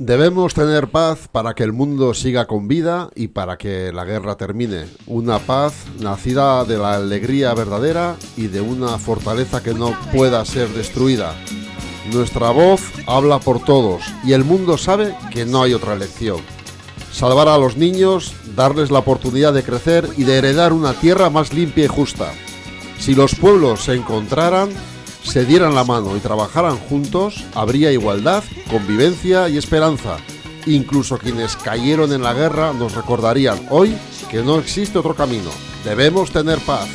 Debemos tener paz para que el mundo siga con vida y para que la guerra termine. Una paz nacida de la alegría verdadera y de una fortaleza que no pueda ser destruida. Nuestra voz habla por todos y el mundo sabe que no hay otra elección. Salvar a los niños, darles la oportunidad de crecer y de heredar una tierra más limpia y justa. Si los pueblos se encontraran, se dieran la mano y trabajaran juntos, habría igualdad, convivencia y esperanza. Incluso quienes cayeron en la guerra nos recordarían hoy que no existe otro camino. Debemos tener paz.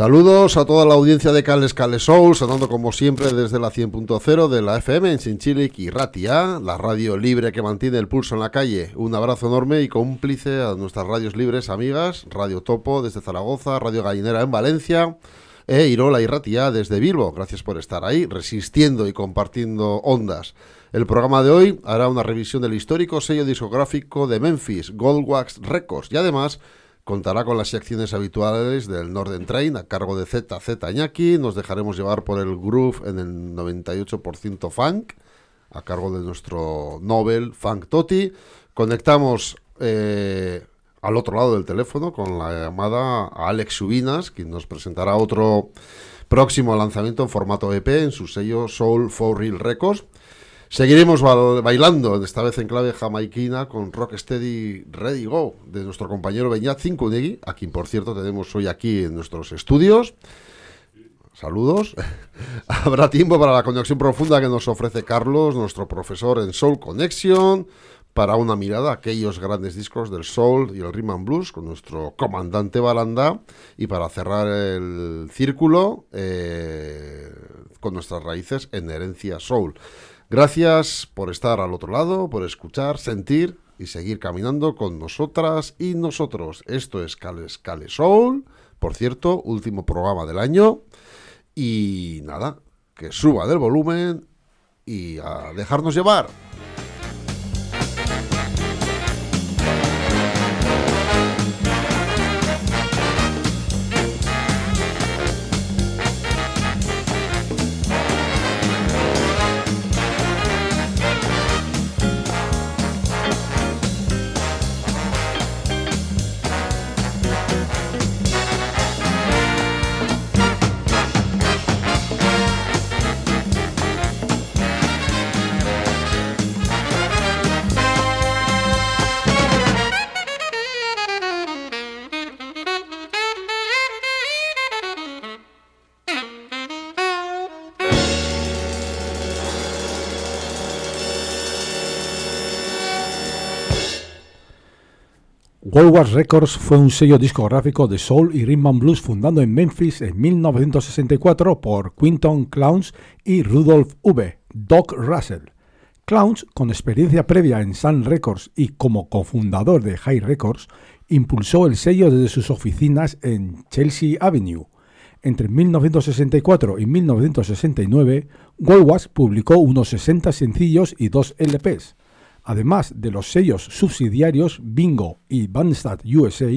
Saludos a toda la audiencia de Cales Cales Soul, sonando como siempre desde la 100.0 de la FM en Sinchilic y Ratia, la radio libre que mantiene el pulso en la calle. Un abrazo enorme y cómplice a nuestras radios libres amigas, Radio Topo desde Zaragoza, Radio Gallinera en Valencia e Irola y Ratia desde Bilbo. Gracias por estar ahí, resistiendo y compartiendo ondas. El programa de hoy hará una revisión del histórico sello discográfico de Memphis, Goldwax Records, y además Contará con las secciones habituales del Northern Train a cargo de ZZ Iñaki. Nos dejaremos llevar por el groove en el 98% funk a cargo de nuestro Nobel Funk Toti. Conectamos eh, al otro lado del teléfono con la llamada a Alex Subinas, quien nos presentará otro próximo lanzamiento en formato EP en su sello Soul for Real Records. Seguiremos bailando, esta vez en clave jamaiquina, con Rocksteady Ready Go, de nuestro compañero Beñat Cinkunegui, a quien por cierto tenemos hoy aquí en nuestros estudios. Saludos. Habrá tiempo para la conexión profunda que nos ofrece Carlos, nuestro profesor en Soul Connection, para una mirada a aquellos grandes discos del soul y el rhythm and blues con nuestro comandante Balanda y para cerrar el círculo eh, con nuestras raíces en herencia soul. Gracias por estar al otro lado, por escuchar, sentir y seguir caminando con nosotras y nosotros. Esto es Cales Cale Soul, por cierto, último programa del año. Y nada, que suba del volumen y a dejarnos llevar. Goldwax Records fue un sello discográfico de soul y rhythm and blues fundado en Memphis en 1964 por Quinton Clowns y Rudolph V. Doc Russell. Clowns, con experiencia previa en Sun Records y como cofundador de High Records, impulsó el sello desde sus oficinas en Chelsea Avenue. Entre 1964 y 1969, Goldwax publicó unos 60 sencillos y dos LPs además de los sellos subsidiarios Bingo y Bandstand USA,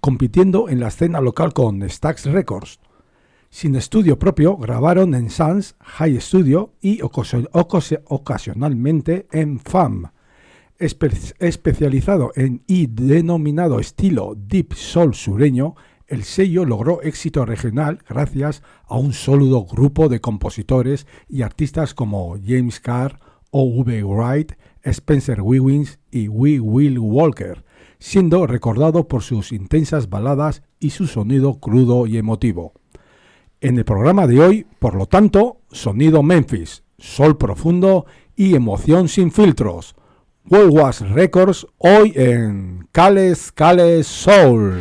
compitiendo en la escena local con Stax Records. Sin estudio propio, grabaron en Sans High Studio y ocasionalmente en FAM. especializado en y denominado estilo Deep Soul sureño, el sello logró éxito regional gracias a un sólido grupo de compositores y artistas como James Carr, O.V. Wright, Spencer Wiwins y We Will Walker, siendo recordado por sus intensas baladas y su sonido crudo y emotivo. En el programa de hoy, por lo tanto, sonido Memphis, sol profundo y emoción sin filtros. World Records hoy en Cales Cales Soul.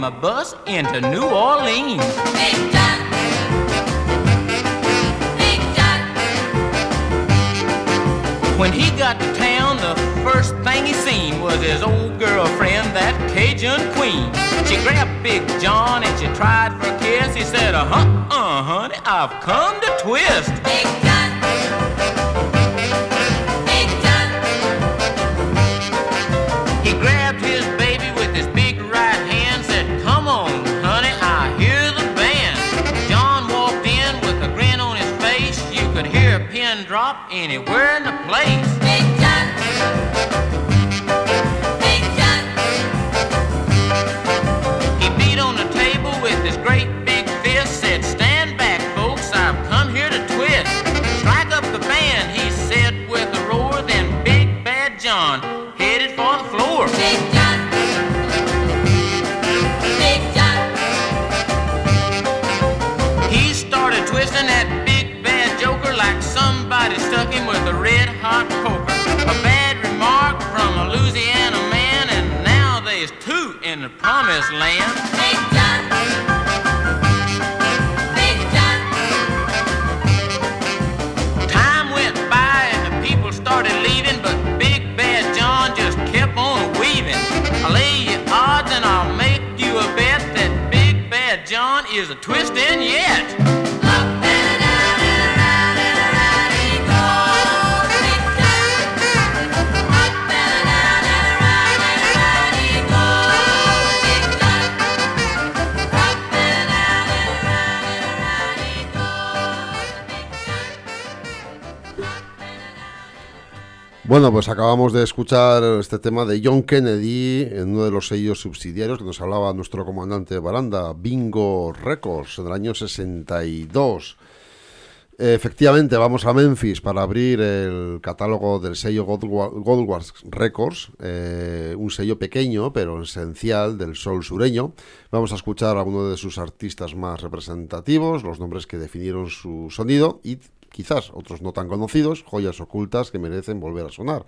Him a bus into New Orleans. Big John. Big John. When he got to town, the first thing he seen was his old girlfriend, that Cajun queen. She grabbed Big John and she tried for a kiss. He said, uh huh, uh, honey, I've come to twist. Big John. Drop anywhere in the place. this land. Bueno, pues acabamos de escuchar este tema de John Kennedy en uno de los sellos subsidiarios que nos hablaba nuestro comandante de Baranda, Bingo Records, en el año 62. Efectivamente, vamos a Memphis para abrir el catálogo del sello Goldwa- Goldwars Records, eh, un sello pequeño pero esencial del soul sureño. Vamos a escuchar a uno de sus artistas más representativos, los nombres que definieron su sonido y quizás otros no tan conocidos, joyas ocultas que merecen volver a sonar.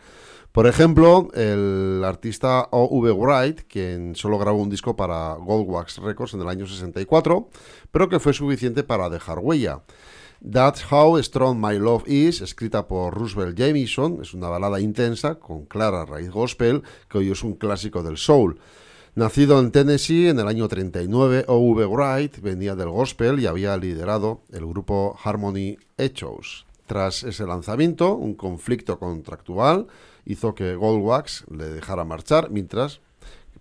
Por ejemplo, el artista O.V. Wright, quien solo grabó un disco para Goldwax Records en el año 64, pero que fue suficiente para dejar huella. That's How Strong My Love Is, escrita por Roosevelt Jamieson, es una balada intensa con clara raíz gospel que hoy es un clásico del soul. Nacido en Tennessee en el año 39, O.V. Wright venía del gospel y había liderado el grupo Harmony Echoes. Tras ese lanzamiento, un conflicto contractual hizo que Goldwax le dejara marchar, mientras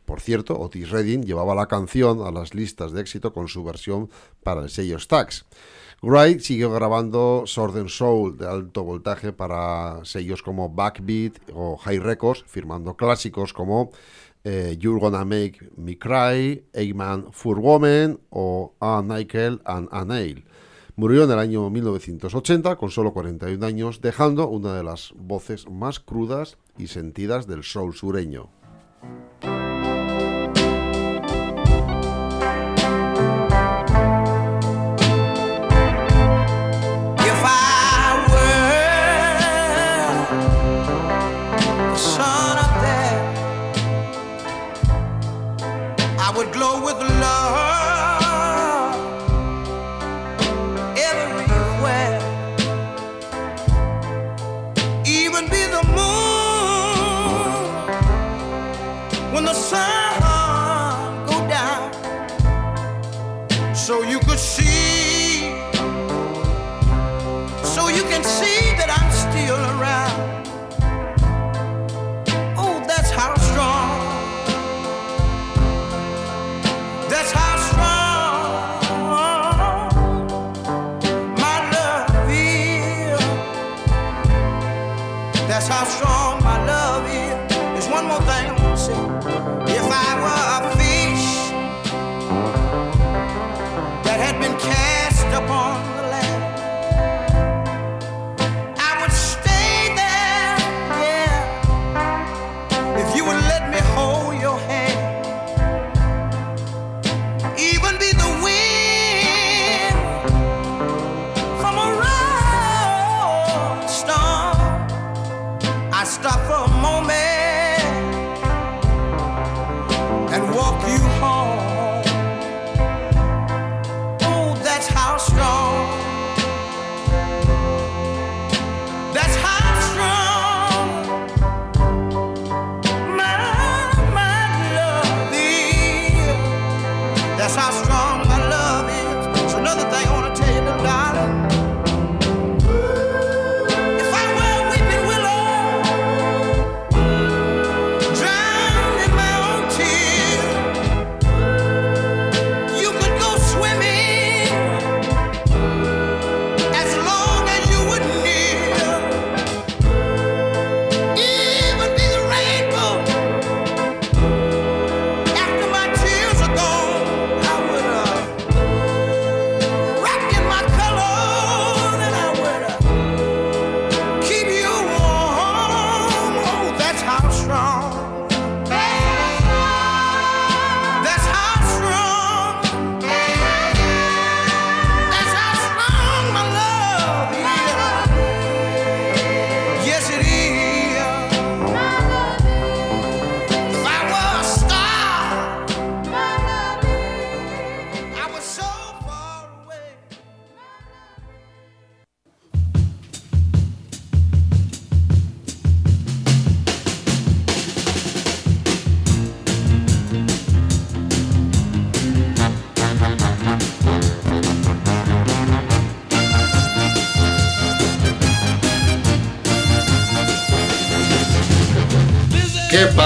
por cierto, Otis Redding llevaba la canción a las listas de éxito con su versión para el sello Stax. Wright siguió grabando Southern Soul de alto voltaje para sellos como Backbeat o High Records, firmando clásicos como eh, You're Gonna Make Me Cry, Eggman for Woman o A Nickel and a Nail. Murió en el año 1980 con solo 41 años, dejando una de las voces más crudas y sentidas del soul sureño.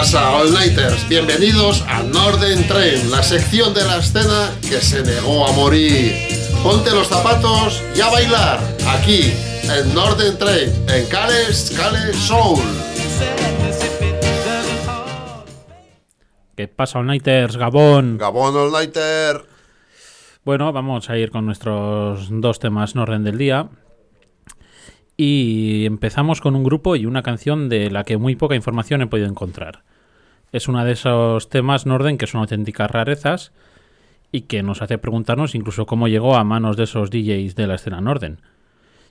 Pasa, All Nighters? Bienvenidos a Norden Train, la sección de la escena que se negó a morir. Ponte los zapatos y a bailar, aquí, en Norden Train, en Cales, Cales Soul. ¿Qué pasa, All Nighters? Gabón. Gabón All Nighter. Bueno, vamos a ir con nuestros dos temas Norden del día. Y empezamos con un grupo y una canción de la que muy poca información he podido encontrar. Es uno de esos temas Norden que son auténticas rarezas y que nos hace preguntarnos incluso cómo llegó a manos de esos DJs de la escena Norden.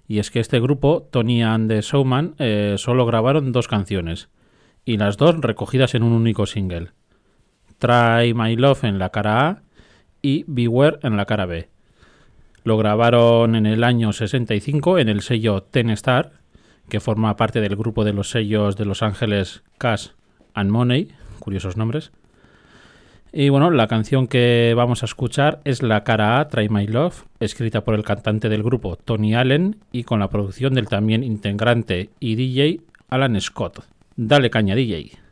Y es que este grupo, Tony and the Showman, eh, solo grabaron dos canciones, y las dos recogidas en un único single. Try My Love en la cara A y Beware en la cara B. Lo grabaron en el año 65 en el sello Ten Star, que forma parte del grupo de los sellos de Los Ángeles Cash and Money, curiosos nombres. Y bueno, la canción que vamos a escuchar es la cara A, Try My Love, escrita por el cantante del grupo Tony Allen y con la producción del también integrante y DJ Alan Scott. Dale caña, DJ.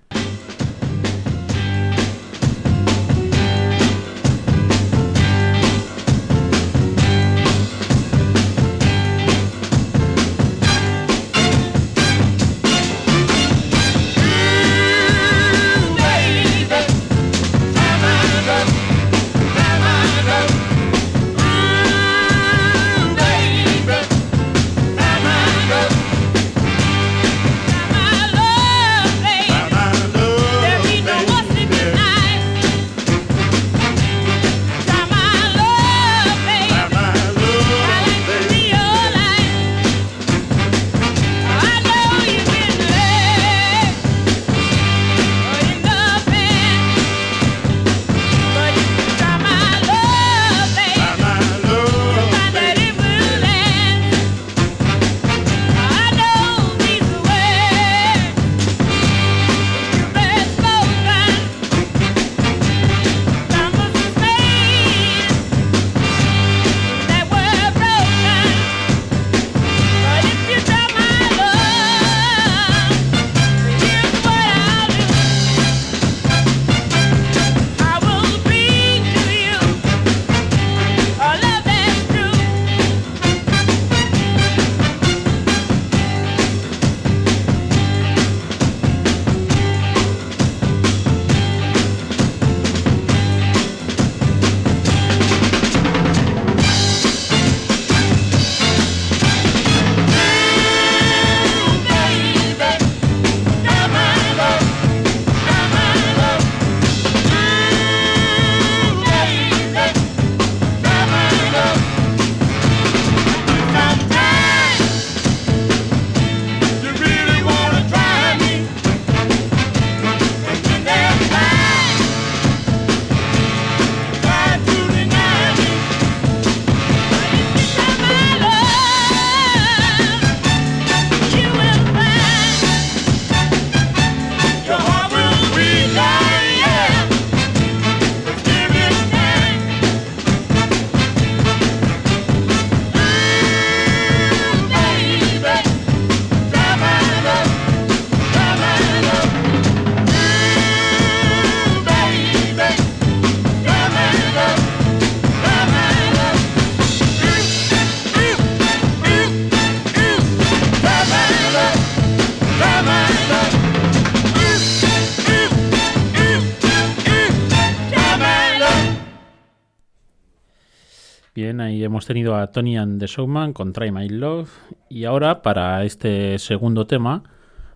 Tony and the Showman con Try My Love. Y ahora, para este segundo tema,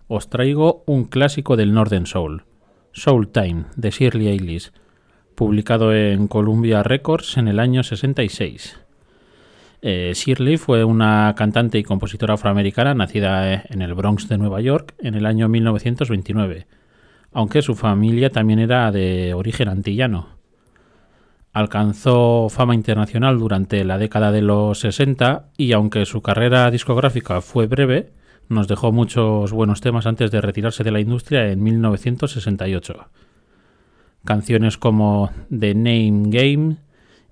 os traigo un clásico del Northern Soul, Soul Time, de Shirley Eilish, publicado en Columbia Records en el año 66. Eh, Shirley fue una cantante y compositora afroamericana nacida eh, en el Bronx de Nueva York en el año 1929, aunque su familia también era de origen antillano. Alcanzó fama internacional durante la década de los 60 y aunque su carrera discográfica fue breve, nos dejó muchos buenos temas antes de retirarse de la industria en 1968. Canciones como The Name Game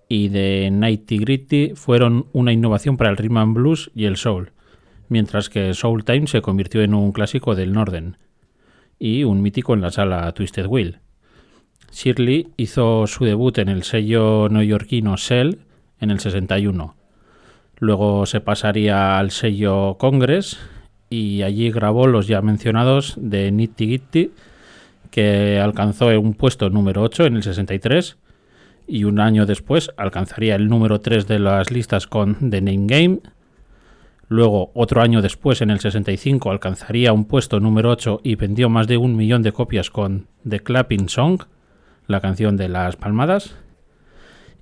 y The Nighty Gritty fueron una innovación para el rhythm and blues y el soul, mientras que Soul Time se convirtió en un clásico del Norden. y un mítico en la sala Twisted Wheel. Shirley hizo su debut en el sello neoyorquino Shell en el 61. Luego se pasaría al sello Congress y allí grabó los ya mencionados de Nitty Gritty, que alcanzó un puesto número 8 en el 63 y un año después alcanzaría el número 3 de las listas con The Name Game. Luego, otro año después, en el 65, alcanzaría un puesto número 8 y vendió más de un millón de copias con The Clapping Song, la canción de las palmadas.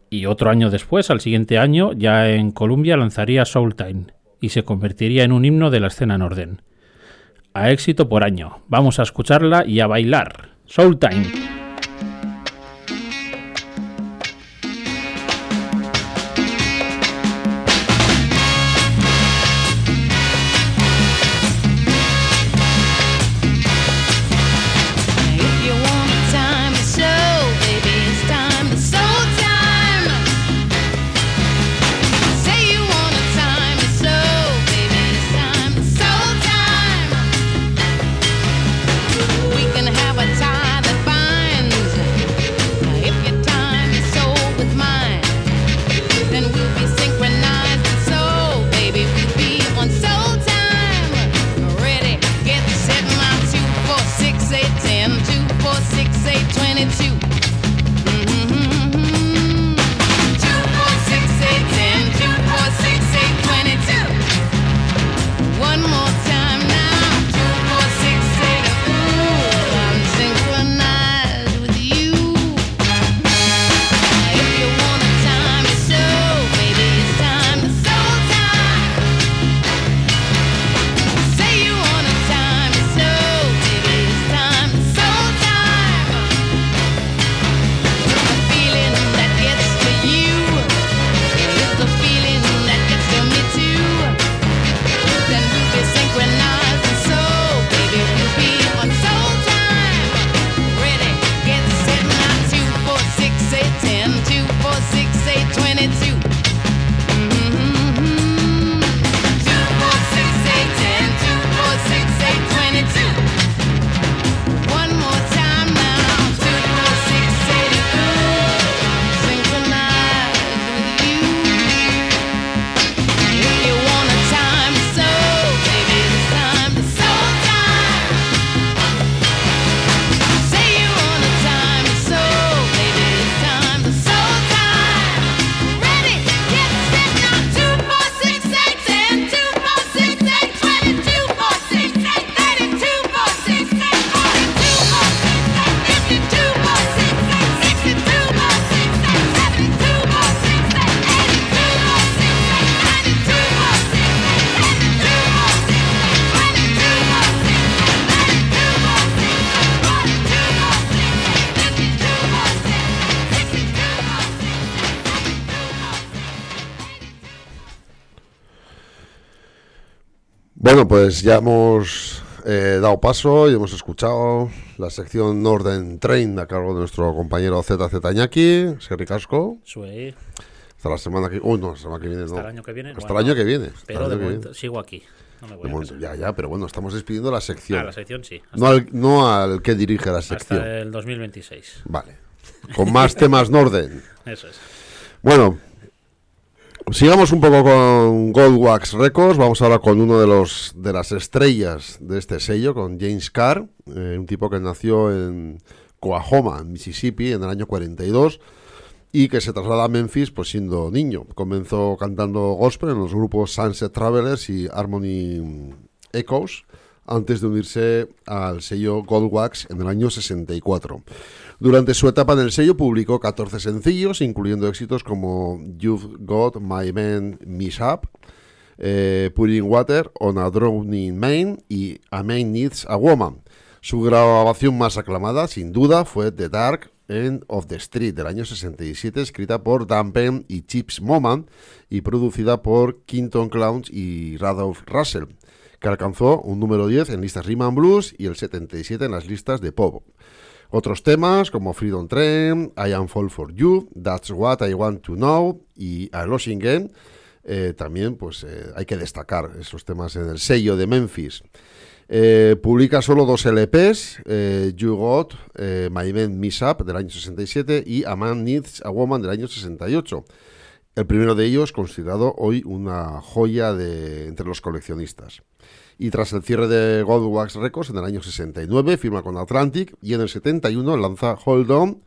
Y otro año después, al siguiente año, ya en Columbia lanzaría Soul Time y se convertiría en un himno de la escena norden. A éxito por año. Vamos a escucharla y a bailar. Soul Time. Ya hemos eh, dado paso y hemos escuchado la sección Norden Train a cargo de nuestro compañero ZZ Iñaki, Serri Casco. Sue, Hasta la semana que Uy, no, la semana que viene hasta no. el año que viene. Hasta bueno, el año que viene. Pero de momento viene. sigo aquí. No me voy De a momento, ya, ya, pero bueno, estamos despidiendo la sección. Ah, la sección sí. No, al, no al que dirige la sección. hasta el 2026. Vale. Con más temas Norden. Eso es. Bueno, sigamos un poco con Goldwax Records. Vamos ahora con uno de los de las estrellas de este sello, con James Carr, eh, un tipo que nació en Coahoma, en Mississippi, en el año 42 y que se traslada a Memphis pues siendo niño. Comenzó cantando gospel en los grupos Sunset Travelers y Harmony Echoes antes de unirse al sello Goldwax en el año 64. Durante su etapa en el sello publicó 14 sencillos, incluyendo éxitos como You've Got My Man Mishap, eh, Putting Water on a Drowning Man y A Man Needs a Woman. Su grabación más aclamada, sin duda, fue The Dark End of the Street del año 67, escrita por Dan Penn y Chips Moman y producida por Quinton Clowns y Radolf Russell, que alcanzó un número 10 en listas and Blues y el 77 en las listas de pop. Otros temas como Freedom Train, I Am Fall for You, That's What I Want to Know y A Losing Game, eh, también pues eh, hay que destacar esos temas en el sello de Memphis. Eh, publica solo dos LPs, You Got, My Man Miss Up del año 67 y A Man Needs a Woman del año 68. El primero de ellos considerado hoy una joya entre los coleccionistas. Y tras el cierre de Goldwax Records en el año 69, firma con Atlantic y en el 71 lanza Hold On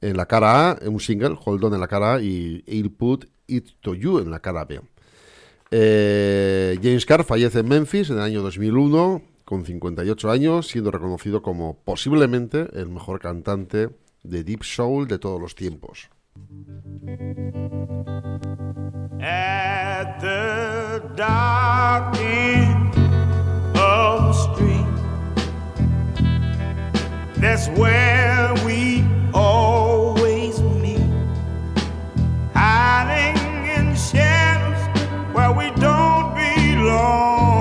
en la cara A, un single, Hold On en la cara A y I'll Put It To You en la cara B. Eh, James Carr fallece en Memphis en el año 2001 con 58 años, siendo reconocido como posiblemente el mejor cantante de Deep Soul de todos los tiempos. The street. That's where we always meet, hiding in shadows where we don't belong,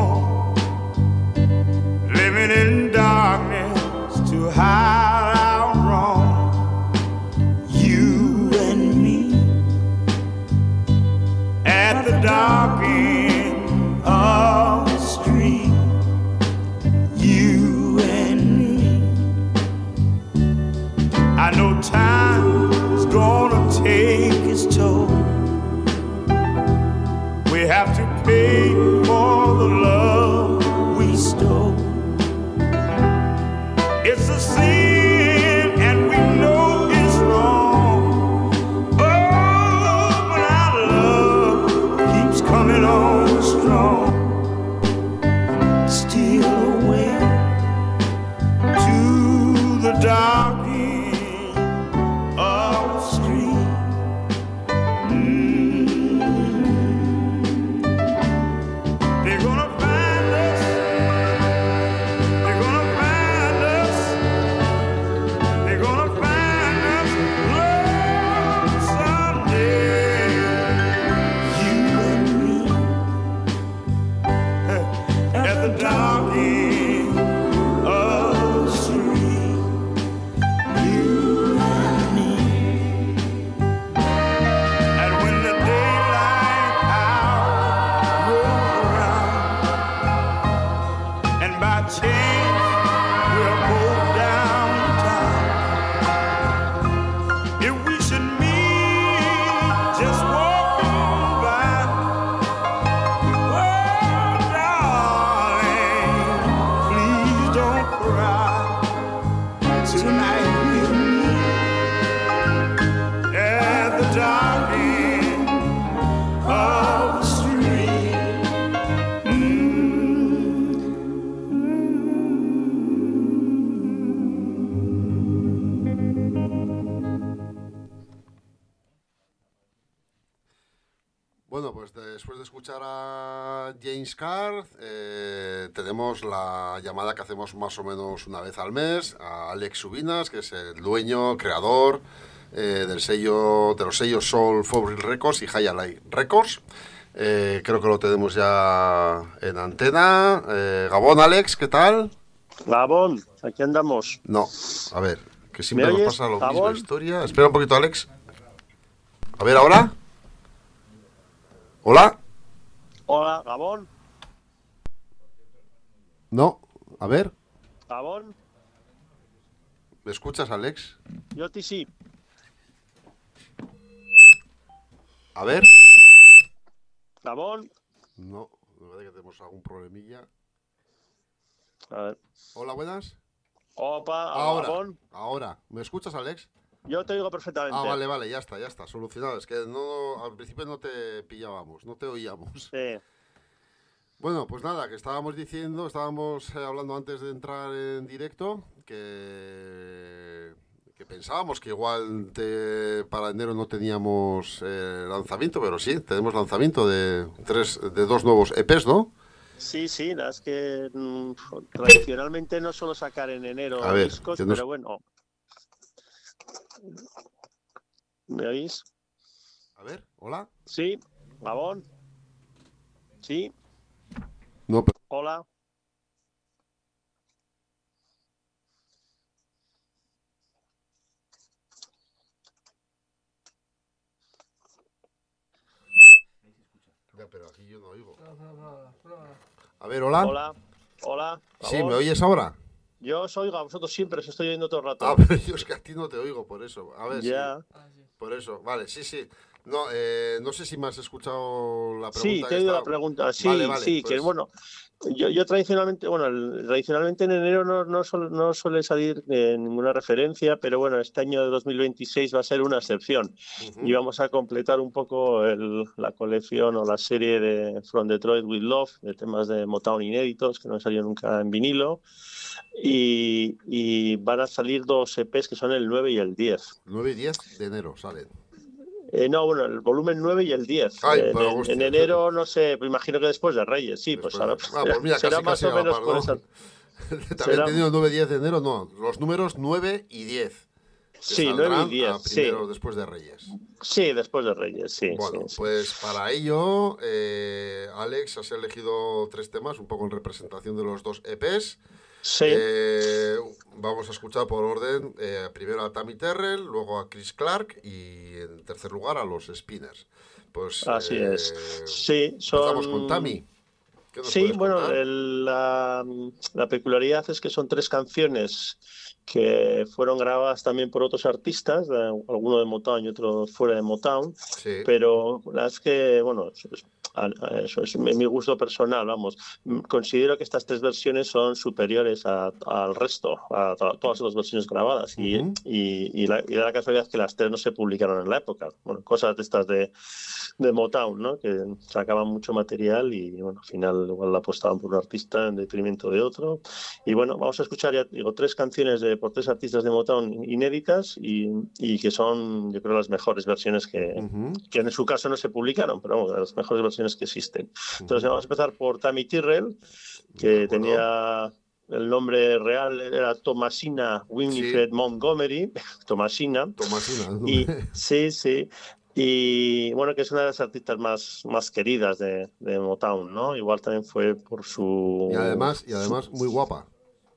la llamada que hacemos más o menos una vez al mes a Alex Subinas, que es el dueño, creador eh, del sello, de los sellos Soul Fabric Records y High Records. Eh, creo que lo tenemos ya en antena. Eh, Gabón, Alex, ¿qué tal? Gabón, aquí andamos. No, a ver, que siempre ¿Me nos pasa la misma Gabón? historia. Espera un poquito, Alex. A ver, ahora. Hola. Hola, Gabón. No, a ver, Gabón, ¿me escuchas, Alex? yo a ti sí. A ver. Gabón. No, me parece que tenemos algún problemilla. A ver. Hola, buenas. Opa, Ahora, Gabón. ahora. ¿Me escuchas, Alex? Yo te digo perfectamente. Ah, vale, vale, ya está, ya está, solucionado. Es que no, al principio no te pillábamos, no te oíamos. Sí. Bueno, pues nada, que estábamos diciendo, estábamos eh, hablando antes de entrar en directo, que, que pensábamos que igual te- para enero no teníamos eh, lanzamiento, pero sí, tenemos lanzamiento de tres, de dos nuevos EPs, ¿no? Sí, sí, la es que mm, tradicionalmente no suelo sacar en enero A discos, pero bueno. ¿Me oís? A ver, hola. Sí, Gabón. Sí, No, pero- hola. ya, pero aquí yo no oigo. A ver, hola. Hola. Hola. Sí. ¿me oyes ahora? Yo os oigo, a vosotros siempre os estoy oyendo todo el rato. Ah, pero yo es que a ti no te oigo, por eso. A ver, sí, ya. por eso. Vale, sí, sí. No, eh, no sé si me has escuchado la pregunta. Sí, te que he oído la pregunta. Sí, Vale, vale, sí, que pues- bueno. Yo, yo tradicionalmente, bueno, tradicionalmente en enero no, no, suel- no suele salir eh, ninguna referencia, pero bueno, este año de 2026 va a ser una excepción. Ujú. Y vamos a completar un poco el- la colección o la serie de From Detroit with Love, de temas de Motown inéditos que no han salido nunca en vinilo. Y, y van a salir dos EPs que son el 9 y el 10. 9 y 10 de enero salen. Eh, no, bueno, el volumen 9 y el 10. Ay, en, pero, hostia. en enero, no sé, me imagino que después de Reyes, sí, pues Después ahora de- Ah, pues mira, será casi, más casi o menos por esa. También Será- tenido 9 y 10 de enero, no. Los números 9 y 10. que Sí, 9 saldrán y 10, a sí. primero después de Reyes. Sí, después de Reyes, sí. Bueno, sí, sí. pues para ello, eh, Alex, has elegido tres temas, un poco en representación de los dos EPs. Sí, Eh, vamos a escuchar por orden eh, primero a Tammy Terrell, luego a Chris Clark y en tercer lugar a los Spinners. Pues así eh, es. Sí, son. Empezamos con Tammy. ¿Qué nos Sí, bueno, el- la, la peculiaridad es que son tres canciones que fueron grabadas también por otros artistas, alguno de Motown y otro fuera de Motown, Sí. pero la verdad es que, bueno, eso es, mi gusto personal, vamos. Considero que estas tres versiones son superiores a- al resto, a, to- todas las versiones grabadas, y, Ujú. y, y la, y la casualidad que las tres no se publicaron en la época. Bueno, cosas de estas de, de Motown, ¿no? Que sacaban mucho material y, bueno, al final igual la apostaban por un artista en detrimento de otro. Y bueno, vamos a escuchar, ya digo, tres canciones de, por tres artistas de Motown inéditas y, que son, yo creo, las mejores versiones que, Ujú. que en su caso no se publicaron, pero vamos, las mejores versiones que existen. Entonces vamos a empezar por Tammy Tyrrell, que tenía el nombre real, era Thomasina Winifred Montgomery, Tomasina. ¿no? y sí, sí. Y bueno, que es una de las artistas más, más queridas de, de Motown, ¿no? Igual también fue por su... Y además, y además muy guapa.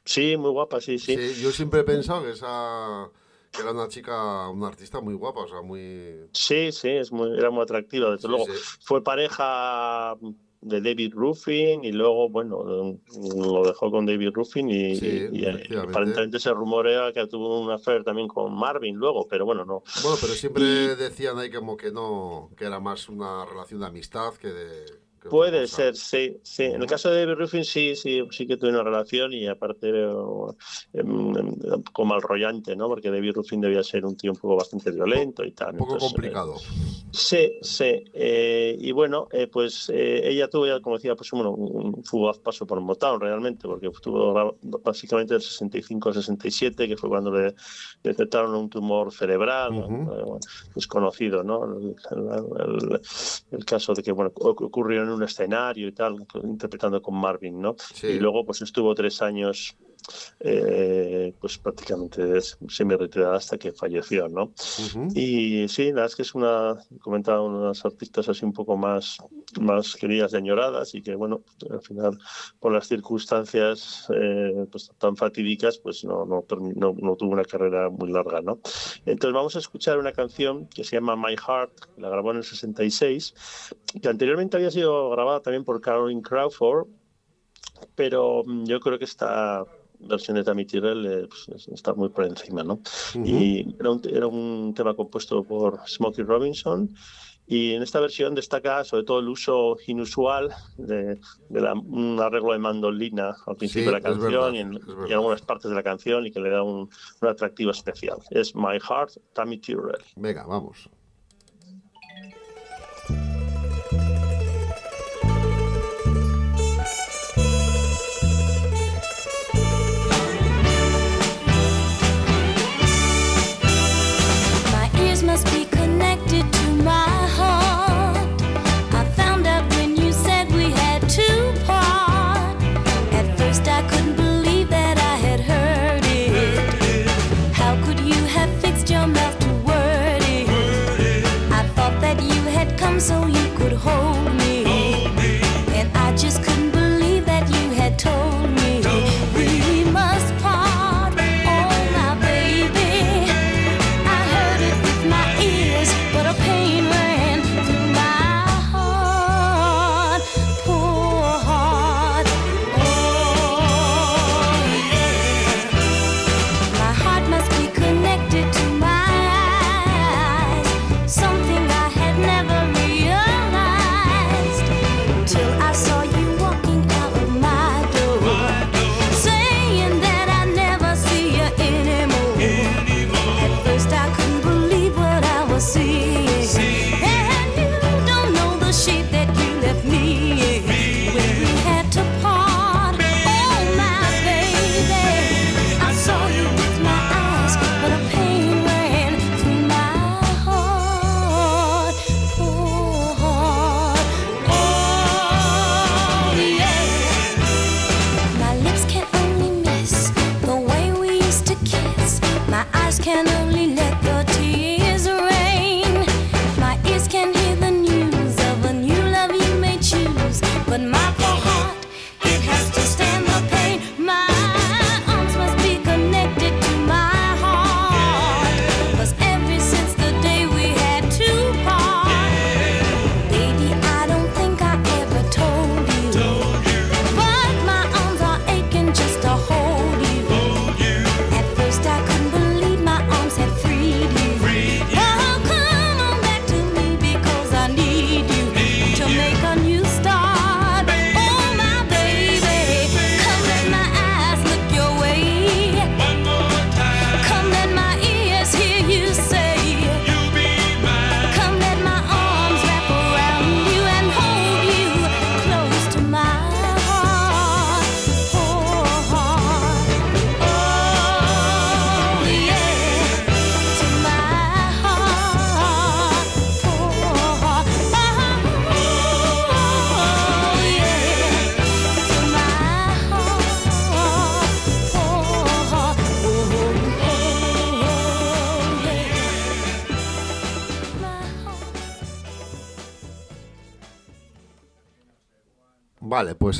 Sí, muy guapa, sí, sí. Sí, yo siempre he pensado que esa era una chica, una artista muy guapa, o sea, muy Sí, sí, es muy, era muy atractiva, desde Sí, luego. sí. Fue pareja de David Ruffin y luego, bueno, lo dejó con David Ruffin y, Sí, y- y efectivamente. aparentemente se rumorea que tuvo una affair también con Marvin luego, pero bueno, no. Bueno, pero siempre decían ahí como que no, que era más una relación de amistad que de. Puede ser, sí, sí. En el caso de David Ruffin sí, sí, sí que tuve una relación y aparte eh, em, em, como ¿no? Porque David Ruffin debía ser un tío un poco bastante violento y tal. Un poco entonces, eh, complicado. Sí, sí. eh, y bueno, eh, pues eh, ella tuvo ya, como decía, pues bueno, un fugaz paso por Motown realmente, porque estuvo básicamente del 65 al 67, que fue cuando le detectaron un tumor cerebral, eh, bueno, desconocido, ¿no? El, el- caso de que, bueno, oc- ocurrió en un escenario y tal, interpretando con Marvin, ¿no? Sí. Y luego, pues estuvo tres años eh, pues prácticamente semi retirada hasta que falleció, ¿no? Y sí, la verdad es que es una, comentaba, una de las artistas así un poco más, más queridas y añoradas y que, bueno, al final, por las circunstancias eh, pues, tan fatídicas, pues no, no, no, no tuvo una carrera muy larga, ¿no? Entonces vamos a escuchar una canción que se llama My Heart, que la grabó en el 66, que anteriormente había sido grabada también por Caroline Crawford, pero mm, yo creo que esta versión de Tammy Tyrrell eh, pues, está muy por encima, ¿no? Ujú. Y era un, era un tema compuesto por Smokey Robinson. Y en esta versión destaca sobre todo el uso inusual de, de la- un arreglo de mandolina al principio Sí, de la canción verdad, y, en, y en algunas partes de la canción y que le da un, un atractivo especial. Es My Heart, Tammy Tyrrell. Venga, vamos.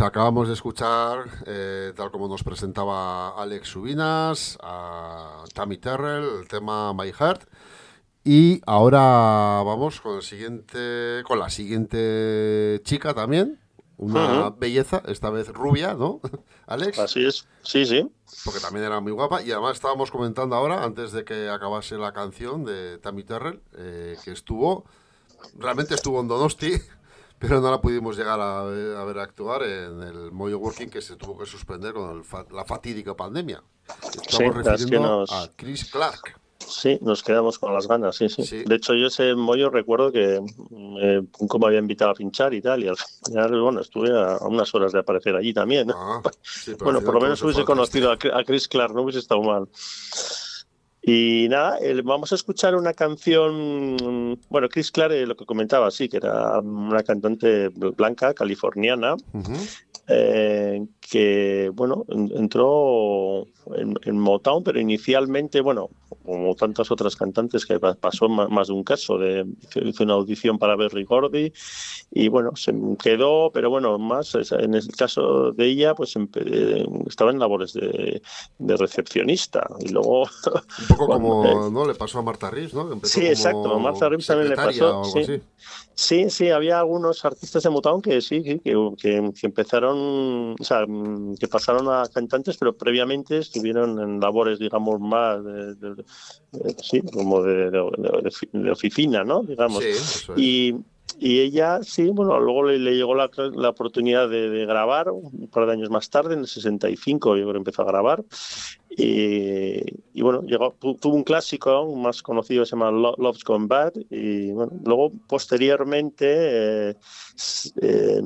Pues acabamos de escuchar, eh, tal como nos presentaba Alex Subinas, a Tammy Terrell, el tema My Heart. Y ahora vamos con el siguiente, con la siguiente chica también, una belleza, esta vez rubia, ¿no? Alex, Así es, sí, sí. porque también era muy guapa. Y además estábamos comentando ahora, antes de que acabase la canción de Tammy Terrell, eh, que estuvo, realmente estuvo en Donosti, pero no la pudimos llegar a, ver- a ver actuar en el Moyo Working que se tuvo que suspender con el fa- la fatídica pandemia. Estamos Sí, que refiriendo nos- a Chris Clark. Sí, nos quedamos con las ganas, sí, sí. Sí. De hecho, yo ese mollo recuerdo que eh, Punco me había invitado a pinchar y tal, y al final, bueno, estuve a, a unas horas de aparecer allí también. ¿no? Ah, sí, bueno, por lo menos hubiese conocido a, a Chris Clark, no hubiese estado mal. Y nada, vamos a escuchar una canción, bueno, Chris Clark, eh, lo que comentaba, sí, que era una cantante blanca, californiana, eh, que bueno en- entró en, en Motown pero inicialmente bueno como tantas otras cantantes que pa- pasó más de un caso de hizo- una audición para Berry Gordy y bueno se quedó pero bueno más en el caso de ella pues eh, estaba en labores de, de recepcionista y luego Un poco Cuando, como ¿no? le pasó a Marta Reeves, ¿no? Empezó Sí, exacto, a Martha Reeves también le pasó, sí. Sí, sí, había algunos artistas de Motown que sí, que, que, que- empezaron, o sea, que pasaron a cantantes, pero previamente estuvieron en labores, digamos, más de, de- de- sí, como de, de- de- de ofi- de oficina, ¿no? Digamos. Sí, eso es. Y, y ella, sí, bueno, luego le, le llegó la, la oportunidad de, grabar un par de años más tarde, en el 65, yo creo que empezó a grabar. Y, bueno, llegó, tu- tuvo un clásico más conocido, se llama Lo- Love's Gone Bad. Y bueno, luego, posteriormente, eh,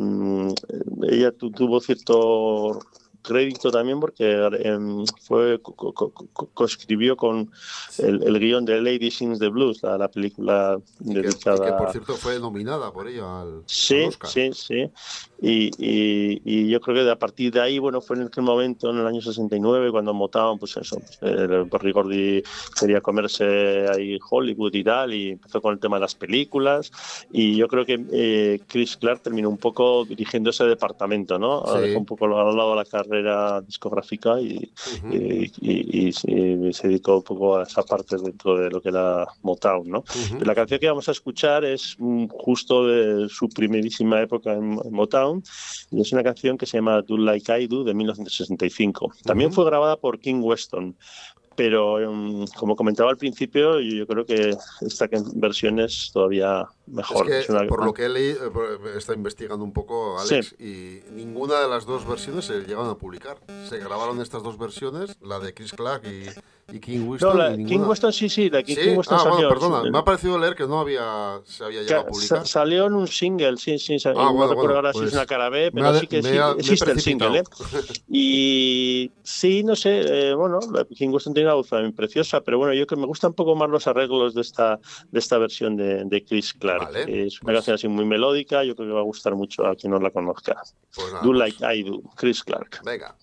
ella tu- tuvo cierto crédito también porque em, fue co- co- co- co- coescribió con el, el guion de Lady Sings the Blues, la, la película Y que, y dedicada que, por cierto fue nominada por ello al, Sí, al Oscar. sí, sí. Y, y- y yo creo que a partir de ahí, bueno, fue en aquel momento, en el año 69, cuando Motown, pues eso, pues, eh, Berry Gordy quería comerse ahí Hollywood y tal, y empezó con el tema de las películas. Y yo creo que eh, Chris Clark terminó un poco dirigiendo ese departamento, ¿no? Sí. Dejó un poco al lado la carrera discográfica y, Ujú. y, y- se- dedicó un poco a esa parte dentro de lo que era Motown, ¿no? Ujú. La canción que vamos a escuchar es mm, justo de su primerísima época en, en Y es una canción que se llama Do Like I Do de 1965. También fue grabada por King Weston, pero mm, como comentaba al principio, yo, yo creo que esta versión es todavía mejor. Es Es que, una- por lo que he leído, eh, por- está investigando un poco Alex, y ninguna de las dos versiones se llegaron a publicar. Se grabaron estas dos versiones, la de Chris Clark y, y King No, Winston. la- y King ninguna- Weston sí, sí, la King, ¿Sí? King Weston Ah, bueno, salió. perdona, sí, me ha parecido leer que no había, se había llegado a Ca- publicar. sa- salió en un single, sí, sí. sa- Ah, no bueno, recuerdo bueno, ahora si pues es una cara B, pero ha de- sí que sí, ha- existe el single. ¿eh? Y sí, no sé, eh, bueno, la King Weston tiene una voz también preciosa, pero bueno, yo que me gustan un poco más los arreglos de esta, de esta versión de, de Chris Clark. Vale, que es una pues- canción así muy melódica, yo creo que va a gustar mucho a quien no la conozca. Pues nada, Do pues, Like I Do, Chris Clark. Venga.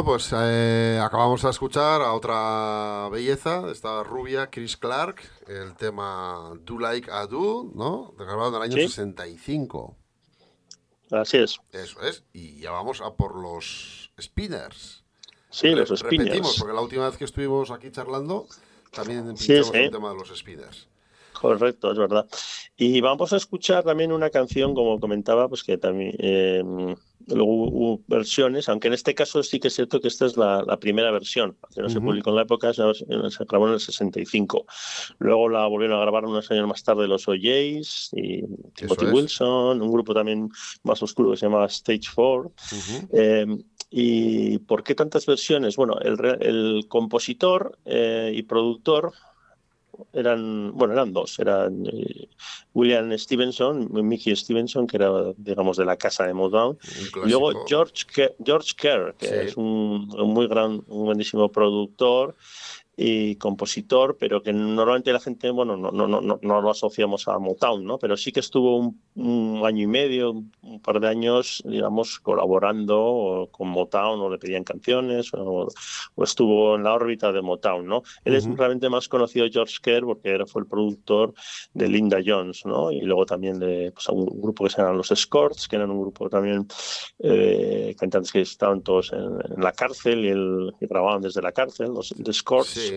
Bueno, pues eh, acabamos de escuchar a otra belleza, esta rubia, Chris Clark, el tema Do Like I Do, ¿no? Grabado en el año Sí. 65. Así es. Eso es. Y ya vamos a por los spinners. Sí, los Re- Repetimos, spinners. porque la última vez que estuvimos aquí charlando, también Sí, pinchamos sí. el tema de los spinners. Correcto, es verdad. Y vamos a escuchar también una canción, como comentaba, pues que también eh, luego hubo versiones, aunque en este caso sí que es cierto que esta es la, la primera versión, que no se publicó en la época, se, se grabó en el 65. Luego la volvieron a grabar unos años más tarde los OJs y Timothy. Wilson, un grupo también más oscuro que se llama Stage 4. Ujú. Eh, ¿Y por qué tantas versiones? Bueno, el compositor eh, y productor eran, bueno, eran dos, eran eh, William Stevenson, Mickey Stevenson, que era, digamos, de la casa de Motown, y luego. George, Ke- George Kerr, que Sí. es un, un muy gran, un grandísimo productor y compositor, pero que normalmente la gente, bueno, no, no, no, no, lo asociamos a Motown, ¿no? Pero sí que estuvo un, un año y medio, un par de años, digamos, colaborando con Motown, o le pedían canciones, o, o estuvo en la órbita de Motown, ¿no? Él es realmente más conocido George Kerr porque era, fue el productor de Linda Jones, ¿no? Y luego también de pues, un grupo que se llaman los Escorts, que eran un grupo también eh, cantantes que estaban todos en, en la cárcel y, el, y grababan desde la cárcel, los The Escorts. Sí,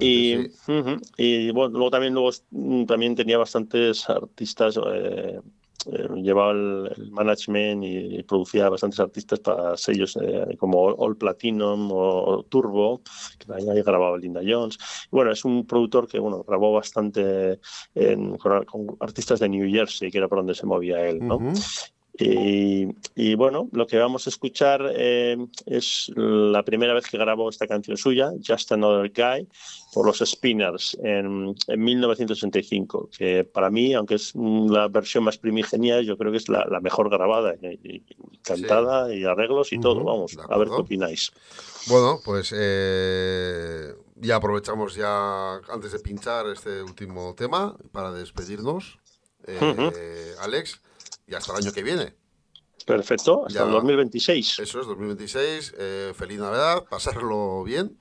Y, sí. y bueno, luego también, luego, mm, también tenía bastantes artistas, eh, eh, llevaba el, el management y, producía bastantes artistas para sellos eh, como All Platinum o Turbo, que ahí, ahí grababa Linda Jones. Bueno, es un productor que bueno, grabó bastante en- con, con artistas de New Jersey, que era por donde se movía él, ¿no? Y, y bueno, lo que vamos a escuchar eh, es la primera vez que grabó esta canción suya, Just Another Guy, por los Spinners en, en 1965, que para mí, aunque es la versión más primigenia, yo creo que es la, la mejor grabada y, cantada y arreglos y todo. Vamos, a ver qué opináis. Bueno, pues eh, ya aprovechamos ya antes de pinchar este último tema para despedirnos. Eh. Alex, y hasta el año que viene. Perfecto, hasta Ya. el 2026. Eso es, 2026. eh, feliz Navidad, pasarlo bien.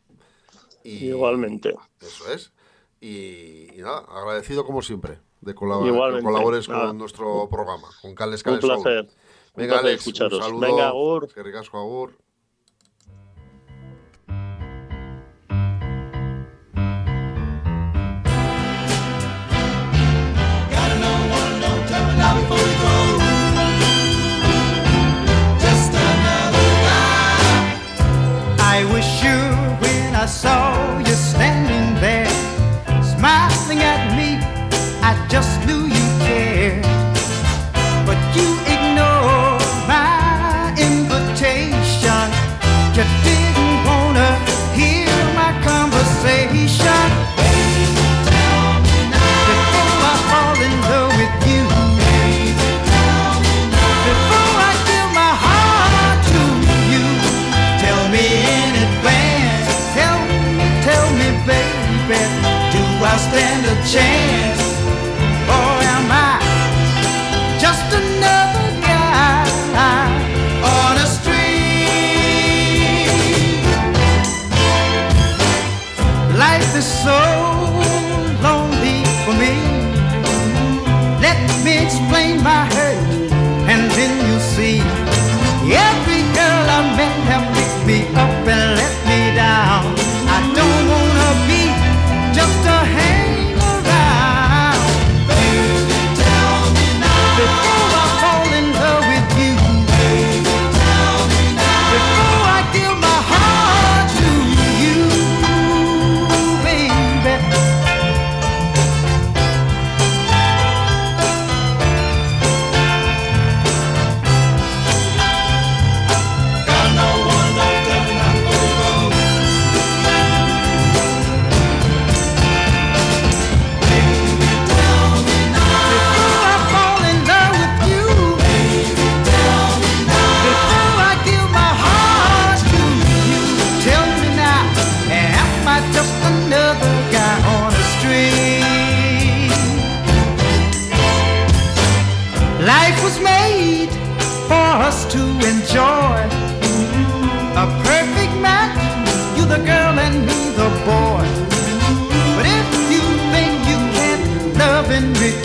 Y, Igualmente. Eso es. Y, y nada, agradecido como siempre de colabor- que colabores nada. con nuestro programa, con Cales Un Cales Soul. placer. Un Venga, placer Alex, escucharos. un saludo. Venga, Agur. Que ricasco, Agur. Saw you standing there, smiling at me, I just knew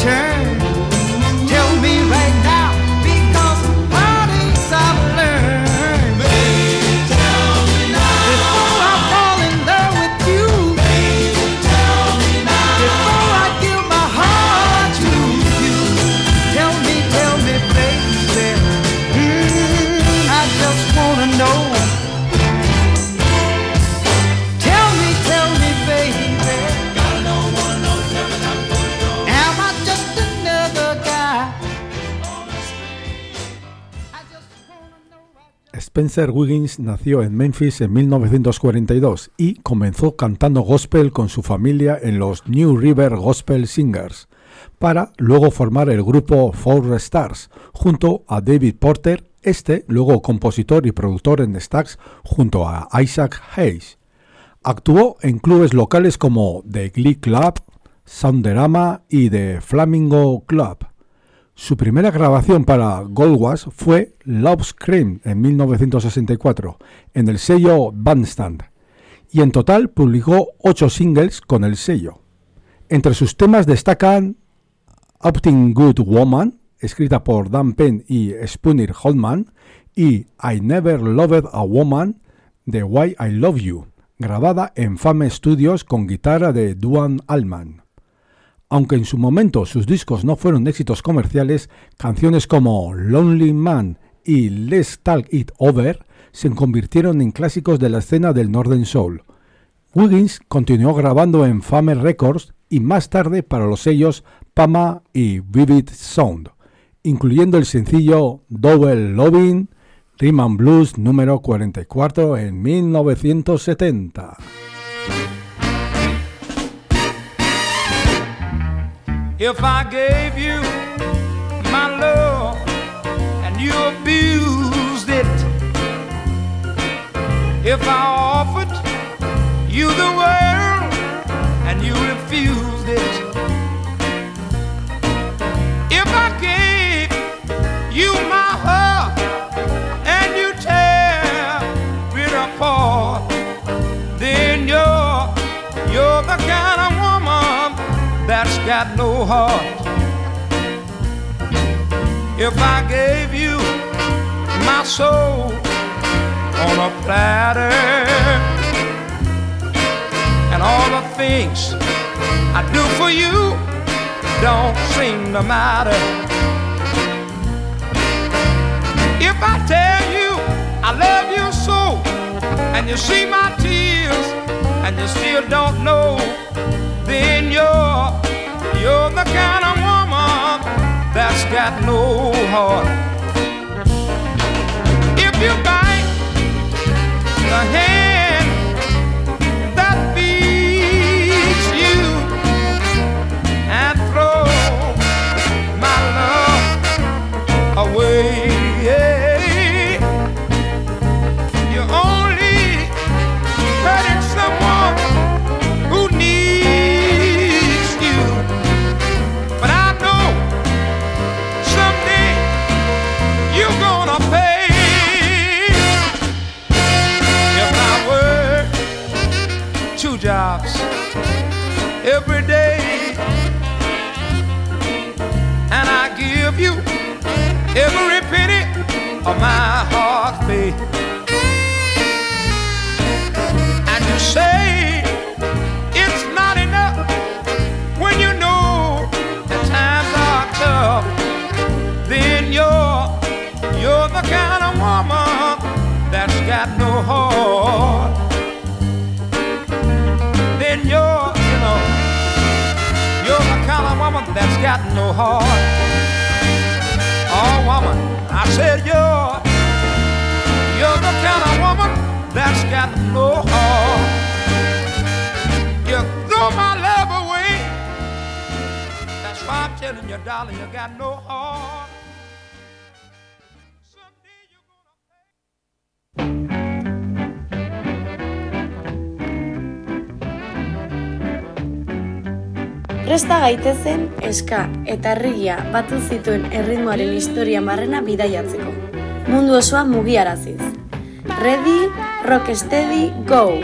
return, Spencer Wiggins nació en Memphis en 1942 y comenzó cantando gospel con su familia en los New River Gospel Singers, para luego formar el grupo Four Stars junto a David Porter, este luego compositor y productor en Stax junto a Isaac Hayes. Actuó en clubes locales como The Glee Club, Sounderama y The Flamingo Club. Su primera grabación para Goldwas fue Love Scream en 1964 en el sello Bandstand y en total publicó ocho singles con el sello. Entre sus temas destacan Opting Good Woman, escrita por Dan Penn y Spooner Holman, y I Never Loved a Woman de Why I Love You, grabada en Fame Studios con guitarra de Duane Allman. Aunque en su momento sus discos no fueron éxitos comerciales, canciones como Lonely Man y Let's Talk It Over se convirtieron en clásicos de la escena del Northern Soul. Wiggins continuó grabando en Fame Records y más tarde para los sellos Pama y Vivid Sound, incluyendo el sencillo Double Loving, Rhythm Blues número 44 en 1970. If I gave you my love and you abused it, if I offered you the world and you refused it, if I gave got no heart. If I gave you my soul on a platter and all the things I do for you don't seem to matter. If I tell you I love you so and you see my tears and you still don't know then you're you're the kind of woman that's got no heart. If you bite the hand of my heart's pay, and you say it's not enough when you know the times are tough. Then you're you're the kind of woman that's got no heart. Then you're you know you're the kind of woman that's got no heart. That's got no heart. You throw my love away. That's why I'm telling you, darling, you got no heart. Presta gaitezen eska eta herrigia batu zituen erritmoaren historia marrena bidaiatzeko. mundu osoa mugiaraziz. Ready, rocksteady, go!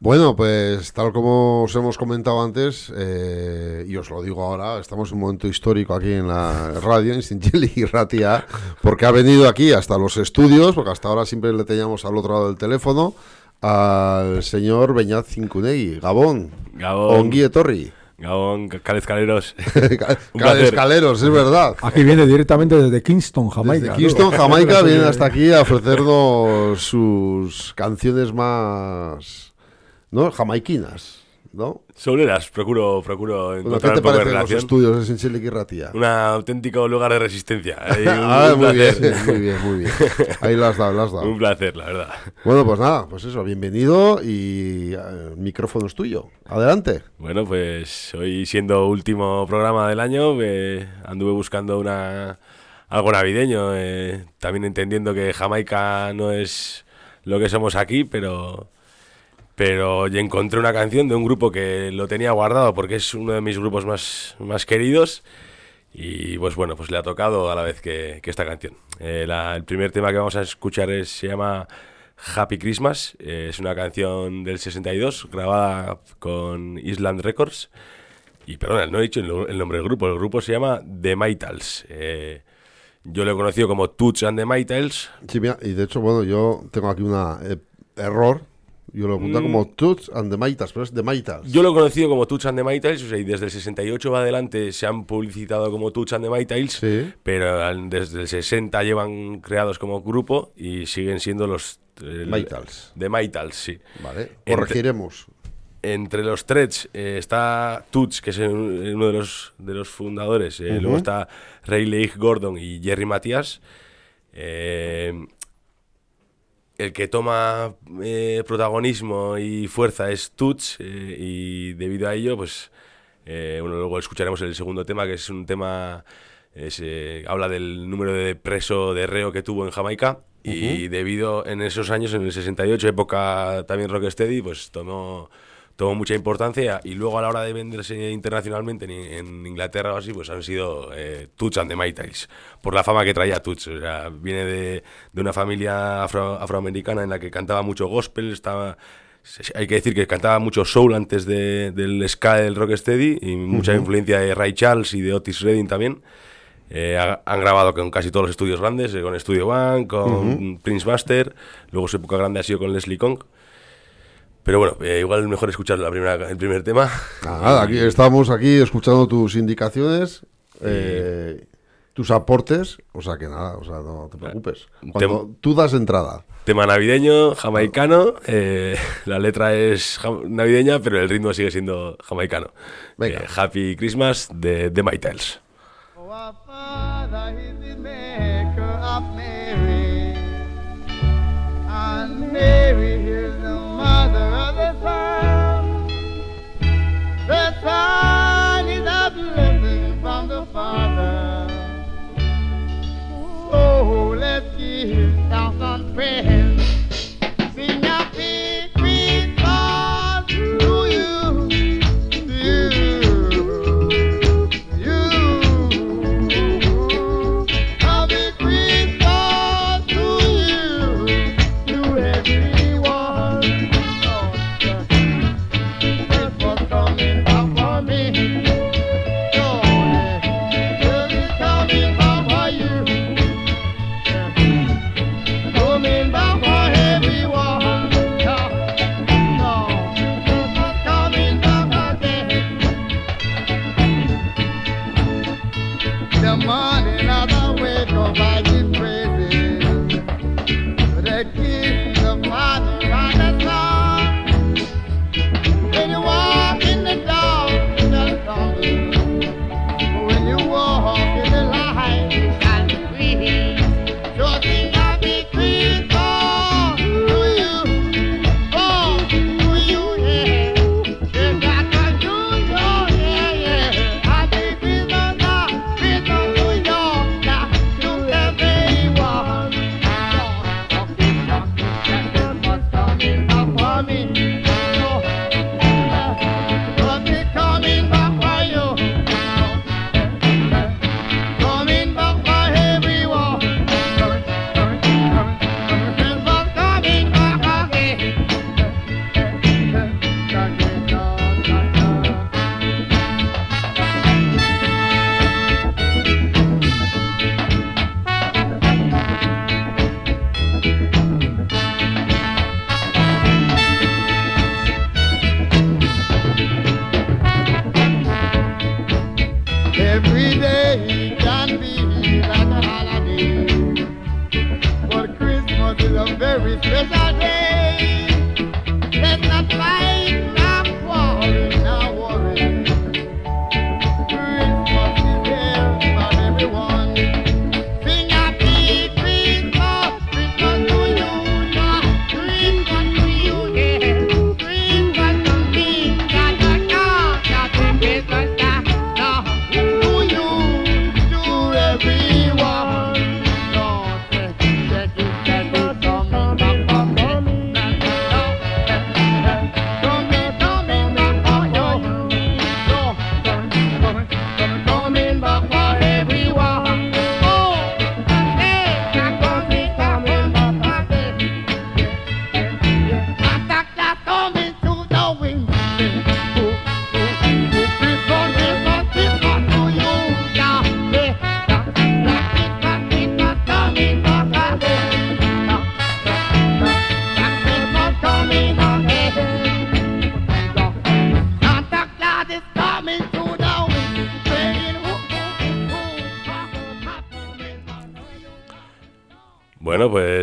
Bueno, pues tal como os hemos comentado antes, eh, y os lo digo ahora, estamos en un momento histórico aquí en la radio, en Sinchili y Ratia, porque ha venido aquí hasta los estudios, porque hasta ahora siempre le teníamos al otro lado del teléfono, al señor Beñat Cincunegui. Gabón. Gabón. Ongi Etorri. Gabón, Cal. Escaleros, es verdad. Aquí viene directamente desde Kingston, Jamaica. Kingston, Jamaica, viene hasta aquí a ofrecernos sus canciones más, ¿no? Jamaiquinas, ¿no? Soleras, procuro, procuro ¿Qué encontrar te un poco de parecen los estudios de Sinchili y Ratia? Un auténtico lugar de resistencia. Ah, muy bien, muy bien, muy bien. Ahí las has dado, las has dado. Un placer, la verdad. Bueno, pues nada, pues eso, bienvenido y eh, el micrófono es tuyo. Adelante. Bueno, pues hoy siendo último programa del año, eh, anduve buscando una algo navideño, eh, también entendiendo que Jamaica no es lo que somos aquí, pero pero encontré una canción de un grupo que lo tenía guardado porque es uno de mis grupos más, más queridos y pues bueno, pues le ha tocado a la vez que, esta canción. Eh, el primer tema que vamos a escuchar es, se llama Happy Christmas, eh, es una canción del 62 grabada con Island Records y perdona, no he dicho el, el nombre del grupo, el grupo se llama The Maitals. Eh, yo lo he conocido como Toots and the Maitals. Sí, mira, y de hecho, bueno, yo tengo aquí una eh, error. Yo lo apunto Mm. como Toots and the Maitas, pero es The Maitas. Yo lo he conocido como Toots and the Maytales, o sea, y desde el 68 va adelante se han publicitado como Toots and the Maytales, Sí. pero desde el 60 llevan creados como grupo y siguen siendo los... el- Maytals. The Maytals, sí. Vale, corregiremos. Entre los Threads eh, está Toots, que es un- uno de los, de los fundadores. eh, Luego está Ray Leigh Gordon y Jerry Matías. Eh, el que toma eh, protagonismo y fuerza es Toots eh, y debido a ello, pues eh, bueno, luego escucharemos el segundo tema, que es un tema, es, eh, habla del número de preso de reo que tuvo en Jamaica y debido en esos años, en el 68, época también rocksteady, pues tomó, tomó mucha importancia y luego a la hora de venderse internacionalmente en, en Inglaterra o así, pues han sido eh, Toots and the Maytals, por la fama que traía. O sea, viene de, de una familia afro- afroamericana en la que cantaba mucho gospel, estaba... Hay que decir que cantaba mucho soul antes de- del ska del rocksteady y mucha influencia de Ray Charles y de Otis Redding también. Eh, ha- han grabado con casi todos los estudios grandes, eh, con Studio One, con Prince Master, luego su época grande ha sido con Leslie Kong. Pero bueno, eh, igual es mejor escuchar la primera, el primer tema. Nada, aquí estamos aquí escuchando tus indicaciones, eh, tus aportes, o sea que nada, o sea, no te preocupes. Cuando tú das entrada. Tema navideño, jamaicano. eh, la letra es jam- navideña, pero el ritmo sigue siendo jamaicano. Venga. Eh, Happy Christmas de The Maytals. Oh, our Father, He's the maker of Mary. And Mary friend.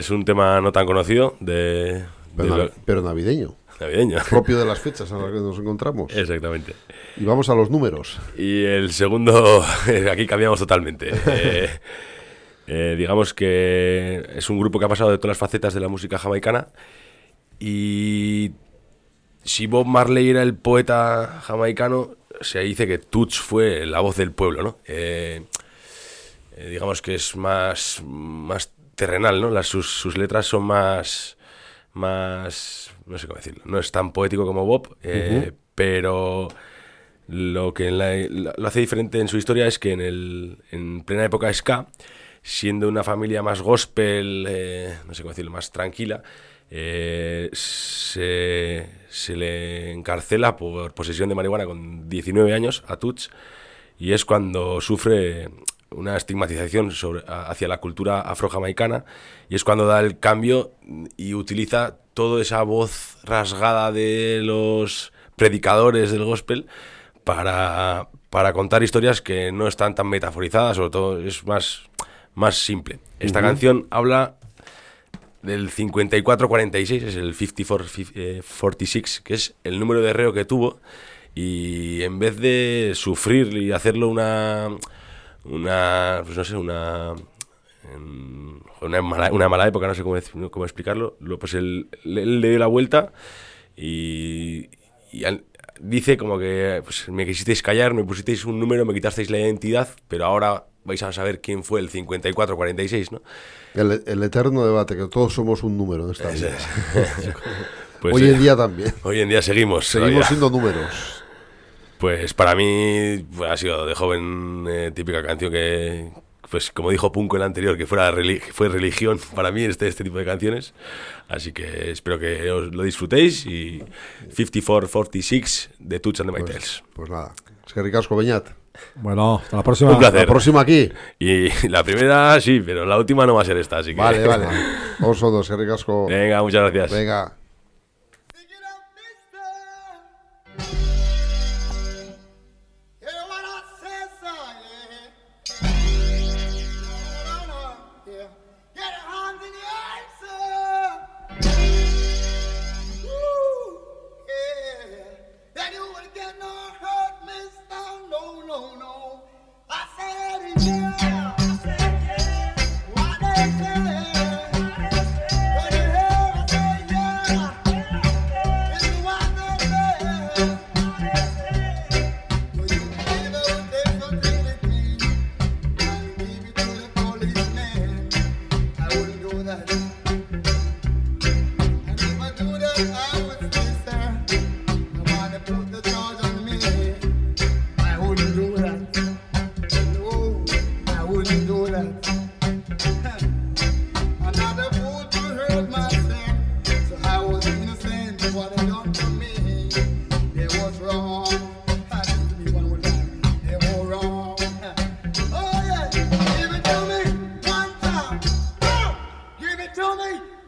Pues un tema no tan conocido de, de Pero, lo- pero navideño. navideño. Propio de las fechas en las que nos encontramos. Exactamente. Y vamos a los números. Y el segundo, aquí cambiamos totalmente. Eh, eh, digamos que es un grupo que ha pasado de todas las facetas de la música jamaicana. Y si Bob Marley era el poeta jamaicano, se dice que Toots fue la voz del pueblo, ¿no? Eh, digamos que es más, más terrenal, ¿no? Las, sus, sus letras son más, más, no sé cómo decirlo, no es tan poético como Bob, eh, pero lo que la- la- lo hace diferente en su historia es que en, el, en plena época ska, siendo una familia más gospel, eh, no sé cómo decirlo, más tranquila, eh, se, se le encarcela por posesión de marihuana con 19 años a Tuts y es cuando sufre una estigmatización sobre, hacia la cultura afrojamaicana y es cuando da el cambio y utiliza toda esa voz rasgada de los predicadores del gospel para, para contar historias que no están tan metaforizadas, sobre todo es más, más simple. Esta canción habla del 54-46, es el 54-46, que es el número de reo que tuvo. Y en vez de sufrir y hacerlo una. Una. Pues no sé, una. Una mala, una mala época, no sé cómo, dec- cómo explicarlo. lo- Pues él, él le dio la vuelta y. y dice como que pues, me quisisteis callar, me pusisteis un número, me quitasteis la identidad, pero ahora vais a saber quién fue el 54-46, ¿no? El, el eterno debate, que todos somos un número en esta vida. es. Pues, Hoy eh, en día también. Hoy en día seguimos. Seguimos todavía. siendo números. Pues para mí pues, ha sido de joven eh, típica canción que, pues como dijo Punko en el anterior, que fuera reli- que fue religión para mí este, este tipo de canciones. Así que espero que os lo disfrutéis y 54-46 de Touch and the Maytals. Pues nada, es que ricasco, Beñat. Bueno, hasta la próxima. Un placer. La próxima aquí. Y la primera sí, pero la última no va a ser esta, así que... Vale, vale. Vamos todos, que ricasco. Venga, muchas gracias. Venga.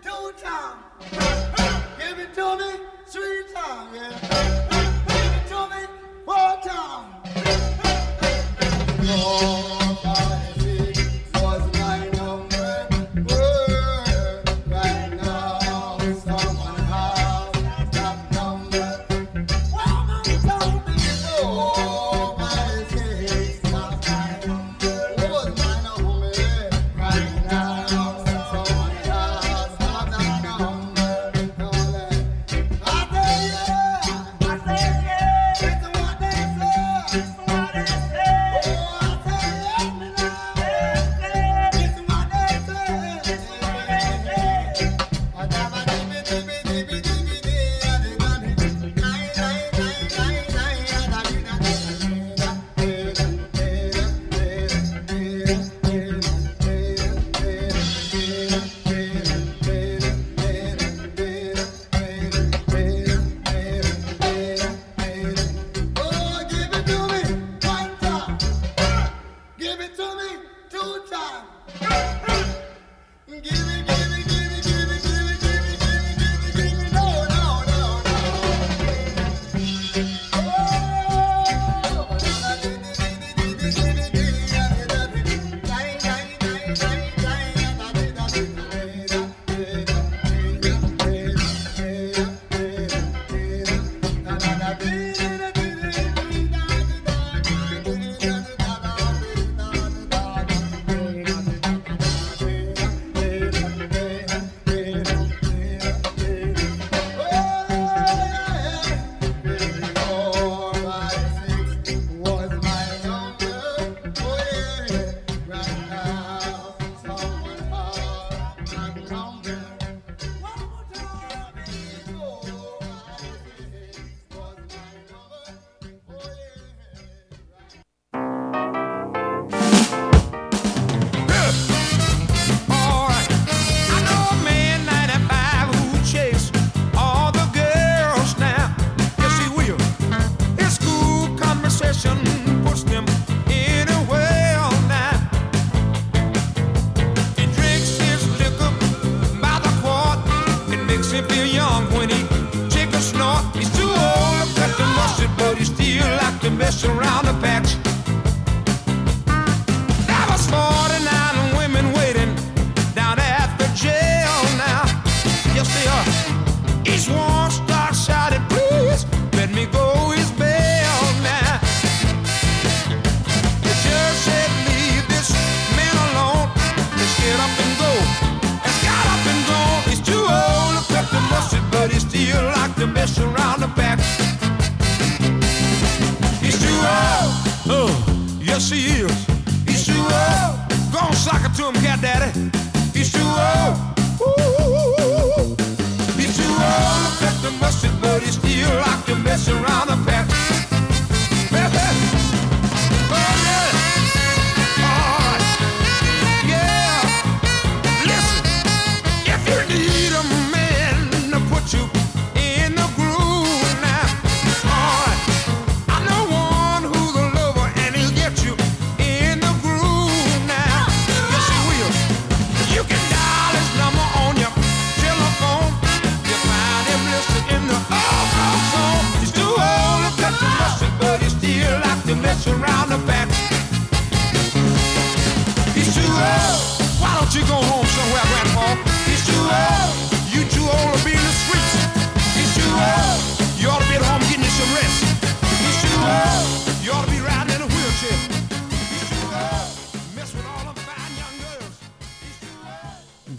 Two times. Give it to me three times. Yeah. Give it to me four times. Oh,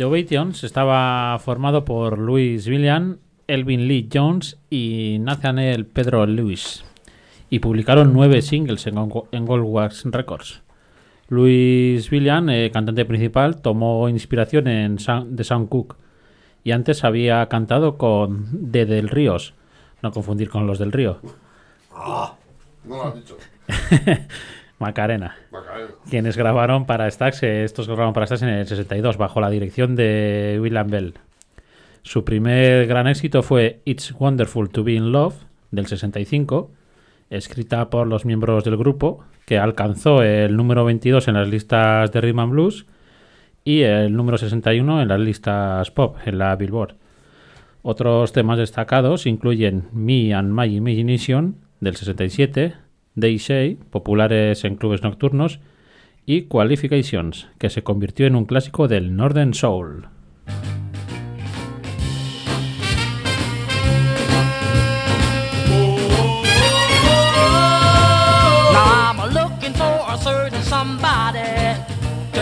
Ovations estaba formado por Louis Villian, Elvin Lee Jones y Nathaniel Pedro Lewis, y publicaron nueve singles en, Go- en Goldwax Records. Louis Villian, eh, cantante principal, tomó inspiración en Sam- de Sam Cooke y antes había cantado con De Del Ríos, no confundir con los del Río, No lo has dicho. Macarena. Macarena. quienes grabaron para Stax, eh, estos grabaron para Stax en el 62 bajo la dirección de William Bell. Su primer gran éxito fue It's Wonderful to Be in Love del 65, escrita por los miembros del grupo, que alcanzó el número 22 en las listas de Rhythm and Blues y el número 61 en las listas pop en la Billboard. Otros temas destacados incluyen Me and My Imagination del 67, Say, populares en clubes nocturnos, y Qualifications, que se convirtió en un clásico del Northern Soul.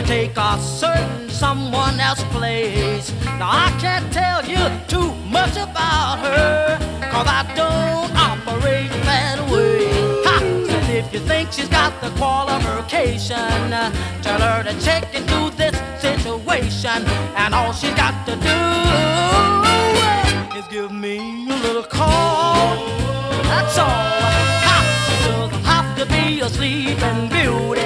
Take a certain someone else's place. Now I can't tell you too much about her, cause I don't operate you think she's got the qualification, uh, tell her to check into this situation, and all she's got to do is give me a little call. That's all. Ha! She doesn't have to be a sleeping beauty.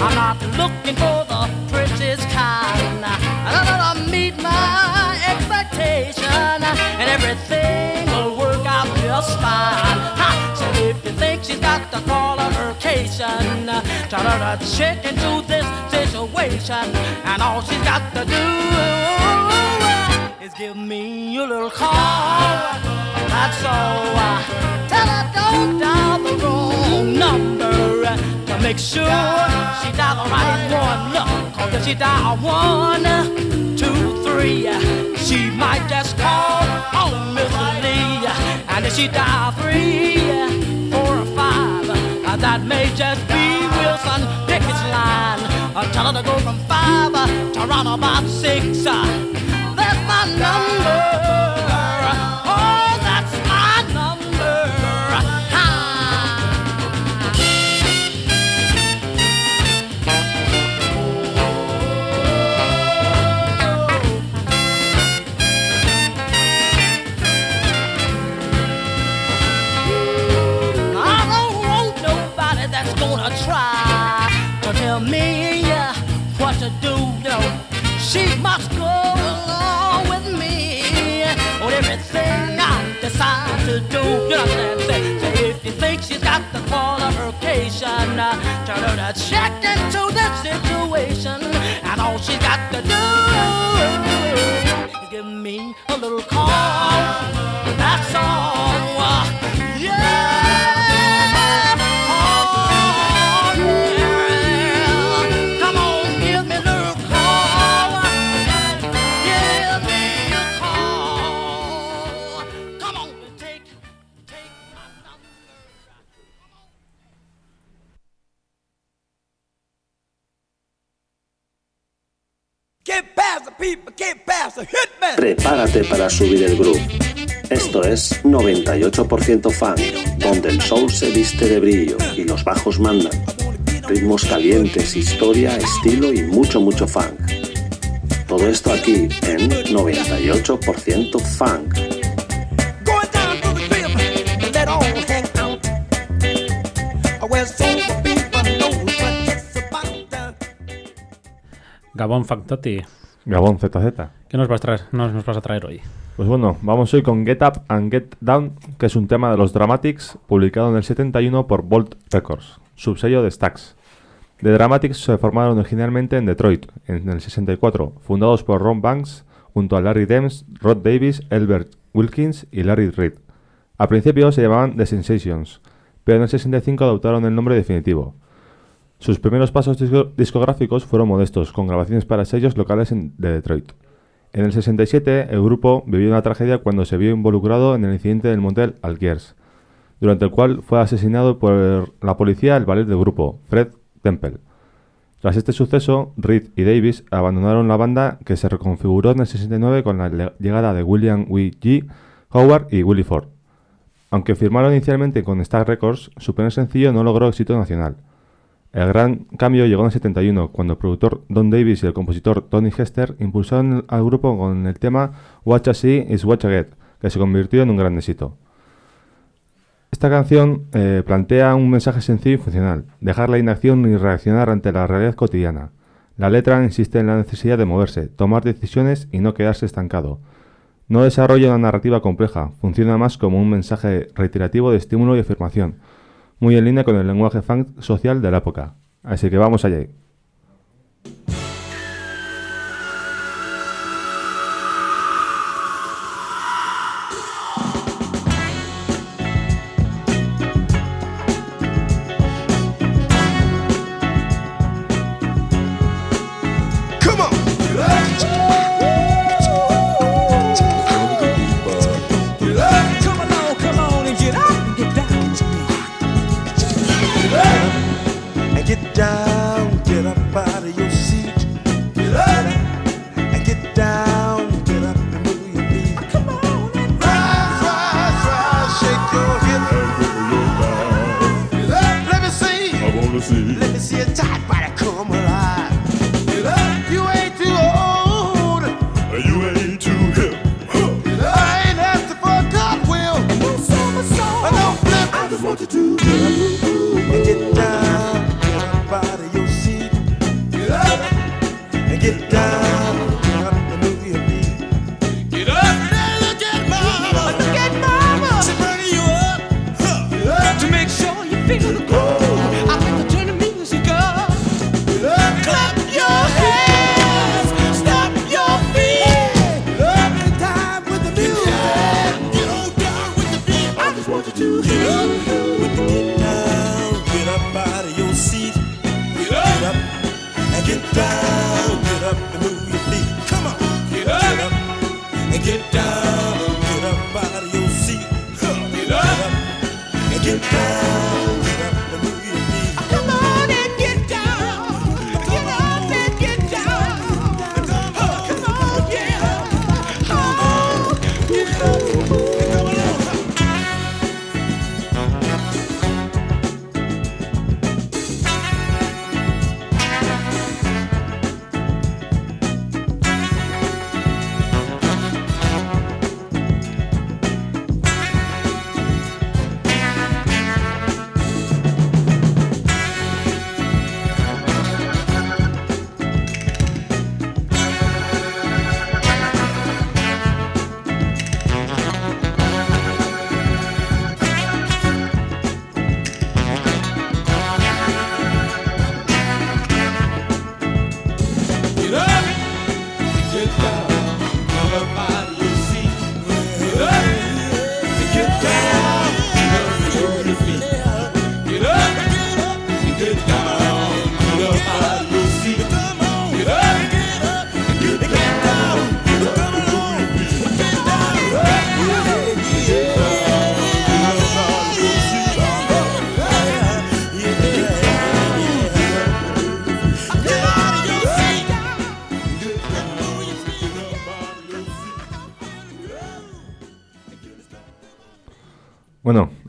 I'm not looking for the prettiest kind. I gotta meet my expectation, and everything will work out just fine. Think she's got the qualification, tell her to check into this situation, and all she's got to do is give me a little call. That's all. Tell her don't dial the wrong number to make sure she dial the right one. Look, cause if she dial one, two, three, she might just call on Miss Lee. And if she dial three, that may just be Wilson Pickett's line. Tell her to go from five to around about six. That's my number. She must go along with me. On everything I decide to do. You know what if you think she's got the qualification, tell her to check into that situation, and all she's got to do is give me a little Prepárate para subir el groove. Esto es 98% funk, donde el soul se viste de brillo y los bajos mandan. Ritmos calientes, historia, estilo y mucho, mucho funk. Todo esto aquí en 98% funk. Gabón Factotti. Gabón ZZ. ¿Qué nos vas, a traer, nos, nos vas a traer hoy? Pues bueno, vamos hoy con Get Up and Get Down, que es un tema de los Dramatics, publicado en el 71 por Bolt Records, subsello de Stax. The Dramatics se formaron originalmente en Detroit, en el 64, fundados por Ron Banks, junto a Larry Dems, Rod Davis, Elbert Wilkins y Larry Reed. Al principio se llamaban The Sensations, pero en el 65 adoptaron el nombre definitivo. Sus primeros pasos disco- discográficos fueron modestos, con grabaciones para sellos locales de Detroit. En el 67, el grupo vivió una tragedia cuando se vio involucrado en el incidente del motel Algiers, durante el cual fue asesinado por la policía el ballet del grupo, Fred Temple. Tras este suceso, Reed y Davis abandonaron la banda que se reconfiguró en el 69 con la le- llegada de William W. G. Howard y Willie Ford. Aunque firmaron inicialmente con Stax Records, su primer sencillo no logró éxito nacional. El gran cambio llegó en el 71, cuando el productor Don Davis y el compositor Tony Hester impulsaron al grupo con el tema What I See is What I Get, que se convirtió en un gran éxito. Esta canción eh, plantea un mensaje sencillo y funcional, dejar la inacción y reaccionar ante la realidad cotidiana. La letra insiste en la necesidad de moverse, tomar decisiones y no quedarse estancado. No desarrolla una narrativa compleja, funciona más como un mensaje reiterativo de estímulo y afirmación, muy en línea con el lenguaje funk social de la época. Así que vamos allá. Down,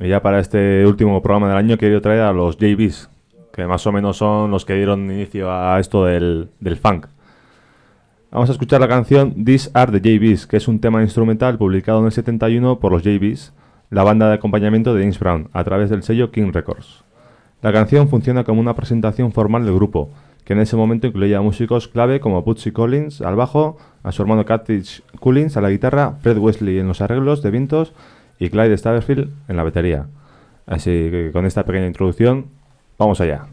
ya para este último programa del año quiero traer a los JBs, que más o menos son los que dieron inicio a esto del, funk. Vamos a escuchar la canción These Are the JBs, que es un tema instrumental publicado en el 71 por los JBs, la banda de acompañamiento de James Brown, a través del sello King Records. La canción funciona como una presentación formal del grupo, que en ese momento incluía músicos clave como Bootsy Collins al bajo, a su hermano Catich Collins a la guitarra, Fred Wesley en los arreglos de vientos y Clyde Staverfield en la batería. Así que con esta pequeña introducción, vamos allá.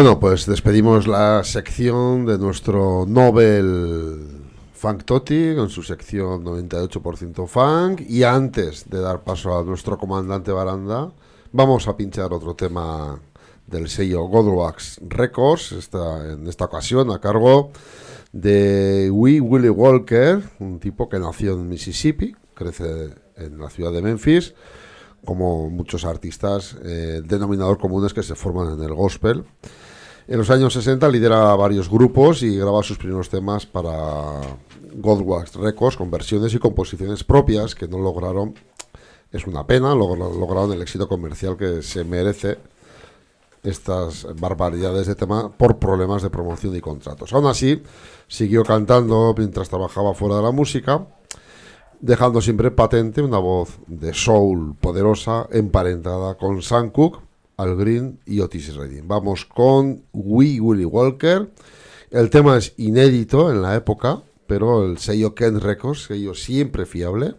Bueno, pues despedimos la sección de nuestro Nobel Funk Toti con su sección 98% Funk y antes de dar paso a nuestro comandante Baranda, vamos a pinchar otro tema del sello Godwax Records, esta, en esta ocasión a cargo de Wee Willie Walker, un tipo que nació en Mississippi, crece en la ciudad de Memphis, como muchos artistas, eh, denominador común es que se forman en el gospel. En los años 60 lidera varios grupos y graba sus primeros temas para Godwax Records con versiones y composiciones propias que no lograron, es una pena, log- lograron el éxito comercial que se merece estas barbaridades de tema por problemas de promoción y contratos. Aún así, siguió cantando mientras trabajaba fuera de la música, dejando siempre patente una voz de soul poderosa emparentada con Sam Cooke, Al Green y Otis Redding. Vamos con Wee Willie Walker. El tema es inédito en la época, pero el sello Ken Records, sello siempre fiable,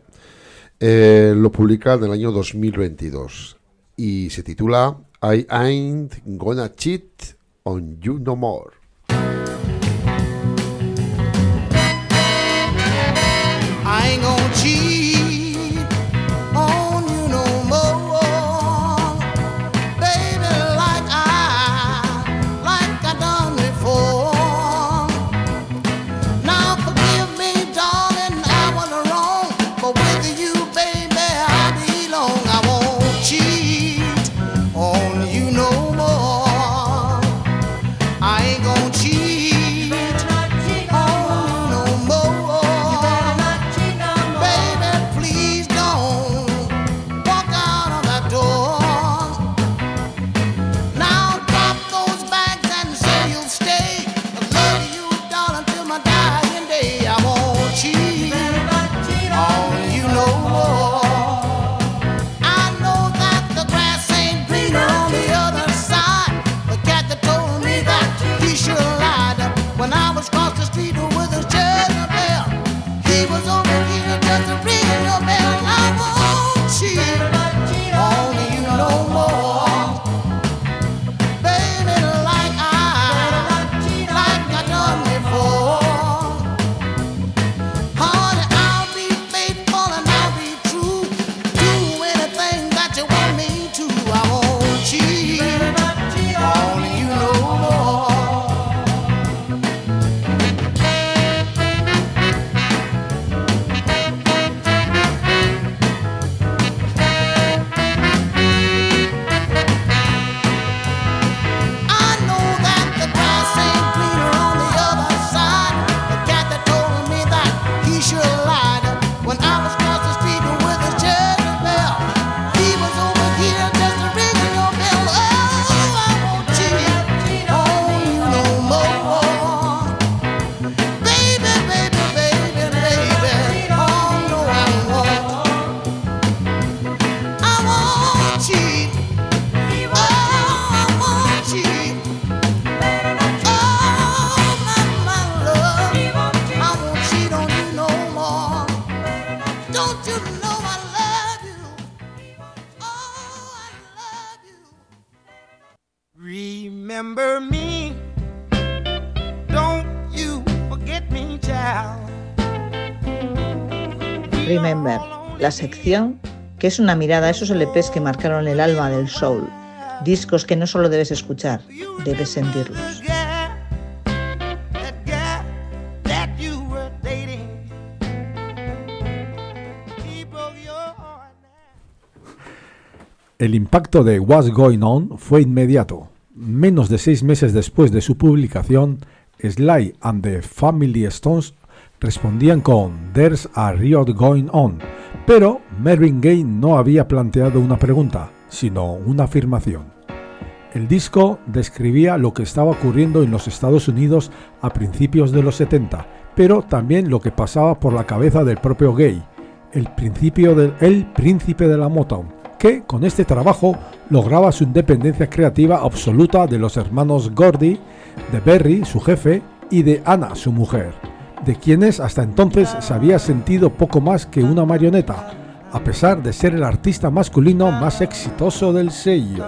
eh, lo publica en el año 2022 y se titula I Ain't Gonna Cheat on You No More. Sección que es una mirada a esos LPs que marcaron el alma del soul. Discos que no solo debes escuchar, debes sentirlos. El impacto de What's Going On fue inmediato. Menos de seis meses después de su publicación, Sly and the Family Stones respondían con There's a Riot Going On, pero Marvin Gaye no había planteado una pregunta, sino una afirmación. El disco describía lo que estaba ocurriendo en los Estados Unidos a principios de los 70, pero también lo que pasaba por la cabeza del propio Gay, el, principio del, el príncipe de la Motown, que con este trabajo lograba su independencia creativa absoluta de los hermanos Gordy, de Berry, su jefe, y de Anna, su mujer, de quienes hasta entonces se había sentido poco más que una marioneta, a pesar de ser el artista masculino más exitoso del sello.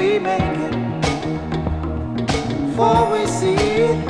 we make it. Before we see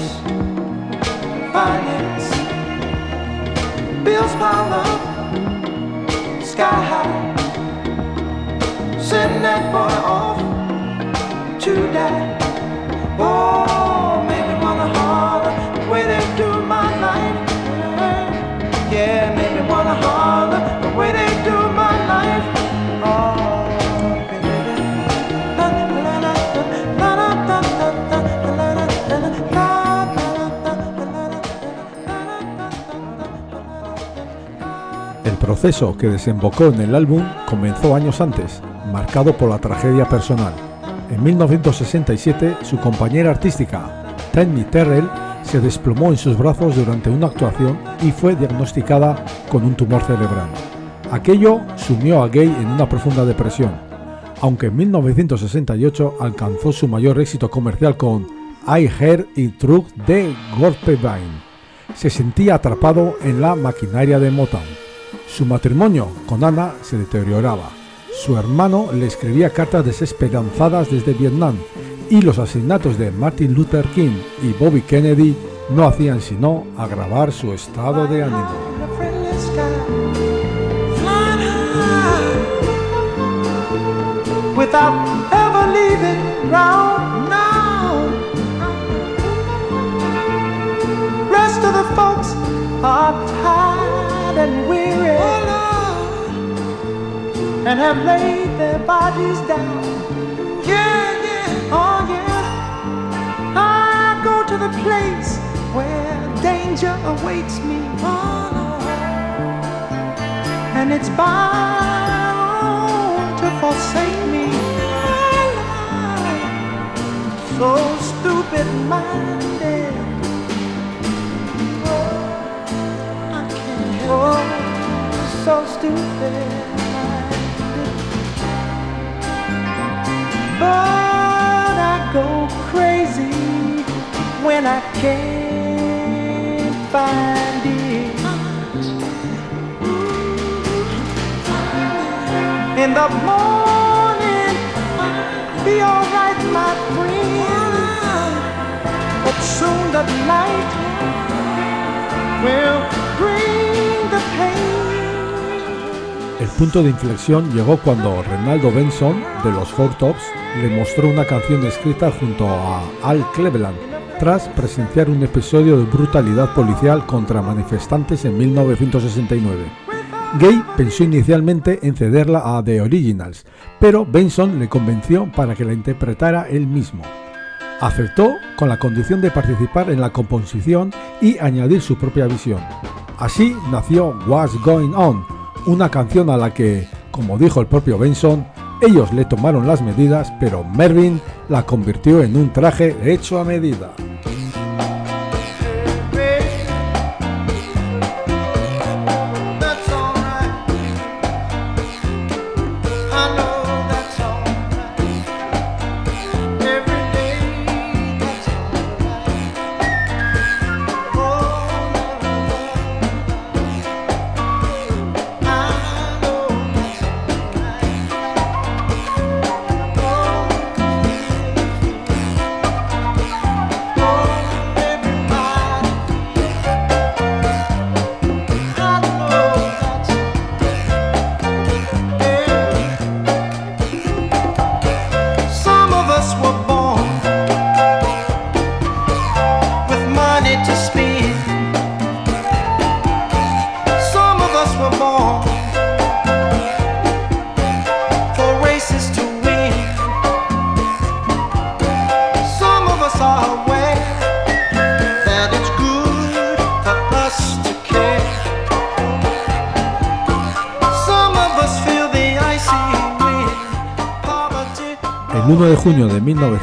finance. Bills pile up, sky high. Send that boy off to die. Oh, proceso que desembocó en el álbum comenzó años antes, marcado por la tragedia personal. En 1967, su compañera artística, Tammy Terrell, se desplomó en sus brazos durante una actuación y fue diagnosticada con un tumor cerebral. Aquello sumió a Gay en una profunda depresión, aunque en 1968 alcanzó su mayor éxito comercial con I Heard It True de Gorpevine. Se sentía atrapado en la maquinaria de Motown. Su matrimonio con Anna se deterioraba. Su hermano le escribía cartas desesperanzadas desde Vietnam y los asesinatos de Martin Luther King y Bobby Kennedy no hacían sino agravar su estado de ánimo. the folks and. And have laid their bodies down. Yeah, yeah, oh yeah. I go to the place where danger awaits me. Oh, no. And it's bound to forsake me. So stupid minded. Oh, I can't help oh, so stupid. But I go crazy when I can't find it. In the morning, be alright, my friend. But soon the night will bring. El punto de inflexión llegó cuando Renaldo Benson, de los Four Tops, le mostró una canción escrita junto a Al Cleveland, tras presenciar un episodio de brutalidad policial contra manifestantes en 1969. Gay pensó inicialmente en cederla a The Originals, pero Benson le convenció para que la interpretara él mismo. Aceptó con la condición de participar en la composición y añadir su propia visión. Así nació What's Going On, una canción a la que, como dijo el propio Benson, ellos le tomaron las medidas, pero Mervyn la convirtió en un traje hecho a medida.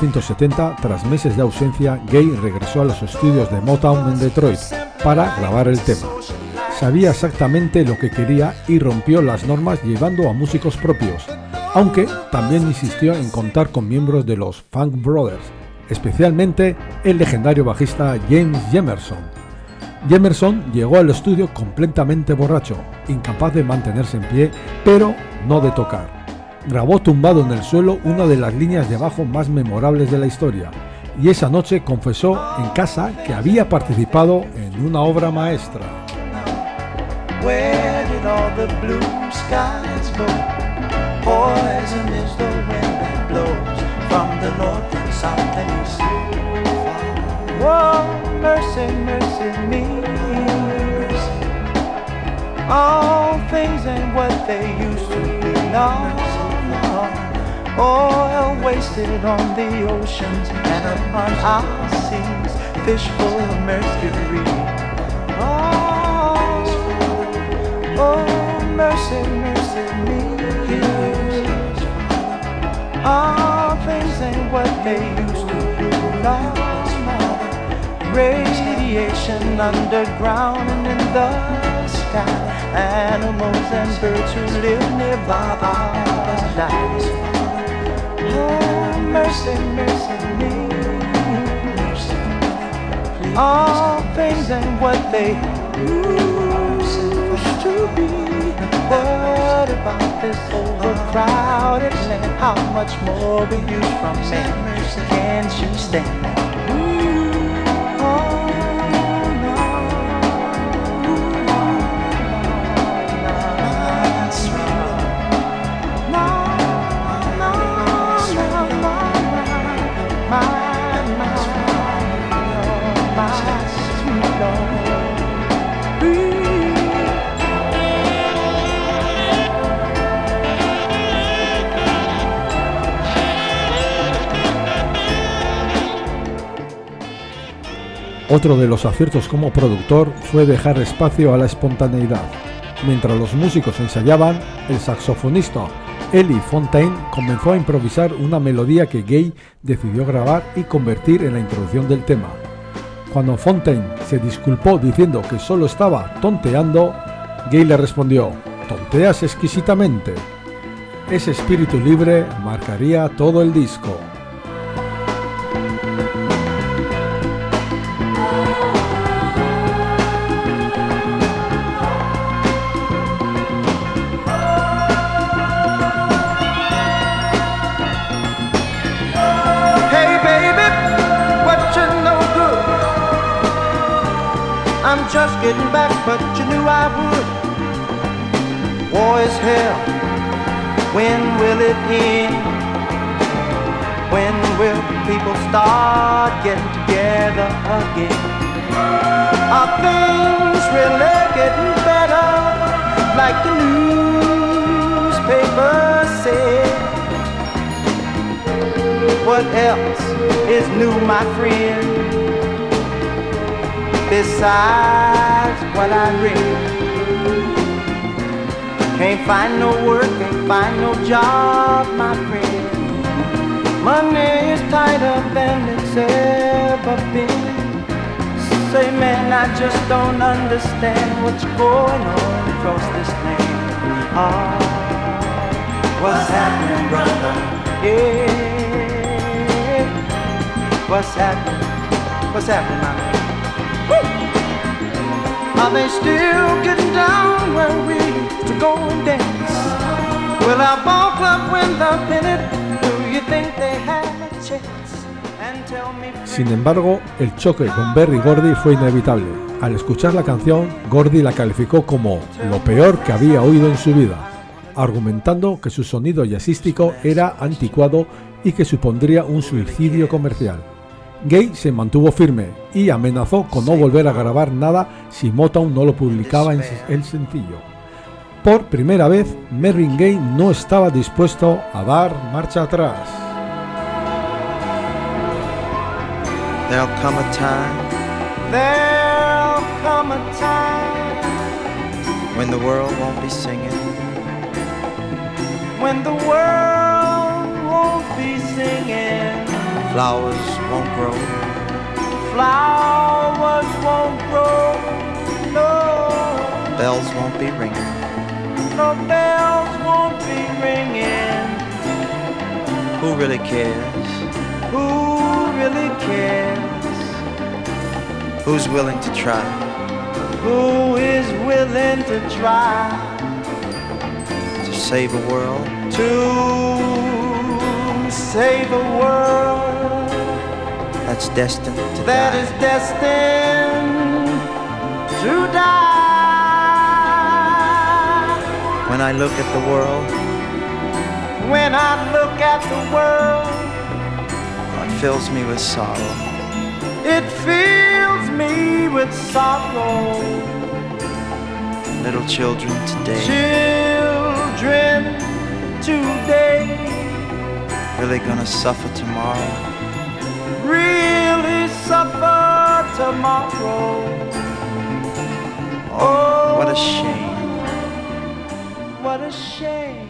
1970, tras meses de ausencia, Gay regresó a los estudios de Motown en Detroit para grabar el tema. Sabía exactamente lo que quería y rompió las normas llevando a músicos propios, aunque también insistió en contar con miembros de los Funk Brothers, especialmente el legendario bajista James Jemerson. Jemerson llegó al estudio completamente borracho, incapaz de mantenerse en pie, pero no de tocar. Grabó tumbado en el suelo una de las líneas de bajo más memorables de la historia, y esa noche confesó en casa que había participado en una obra maestra. All things ain't what they used to be. Oil wasted on the oceans and upon our seas. Fish full of mercury. Oh, oh, mercy, mercy me. All things ain't what they used to be. No, no. Radiation underground and in the sky. Animals and birds who live nearby are die. Mercy, mercy me. All things ain't what they used to be. What about this overcrowded land? How much more will you from man? Can't you stand Otro de los aciertos como productor fue dejar espacio a la espontaneidad. Mientras los músicos ensayaban, el saxofonista Eli Fontaine comenzó a improvisar una melodía que Gay decidió grabar y convertir en la introducción del tema. Cuando Fontaine se disculpó diciendo que solo estaba tonteando, Gay le respondió, tonteas exquisitamente. Ese espíritu libre marcaría todo el disco. Getting back, but you knew I would. War is hell. When will it end? When will people start getting together again? Are things really getting better? Like the newspapers say. What else is new, my friend? Besides what I read, can't find no work, can't find no job, my friend. Money is tighter than it's ever been. Say, man, I just don't understand what's going on across this land. Ah, what's happening, brother? Yeah. What's happening? What's happening, my man? Sin embargo, el choque con Berry Gordy fue inevitable. Al escuchar la canción, Gordy la calificó como lo peor que había oído en su vida, argumentando que su sonido jazzístico era anticuado y que supondría un suicidio comercial. Gay se mantuvo firme y amenazó con no volver a grabar nada si Motown no lo publicaba en el sencillo. Por primera vez, Mervyn Gay no estaba dispuesto a dar marcha atrás. There'll come a time. There'll come a time when the world won't be singing. When the world won't be singing. Flowers won't grow. Flowers won't grow. No, Bells won't be ringing. no bells won't be ringing. Who really cares? Who really cares? Who's willing to try? Who is willing to try to save a world? to save a world That's destined to that die. is destined to die? When I look at the world, When I look at the world, it fills me with sorrow. it fills me with sorrow. Little children today Children today really gonna suffer tomorrow. Really suffer tomorrow. Oh, What a shame. what a shame.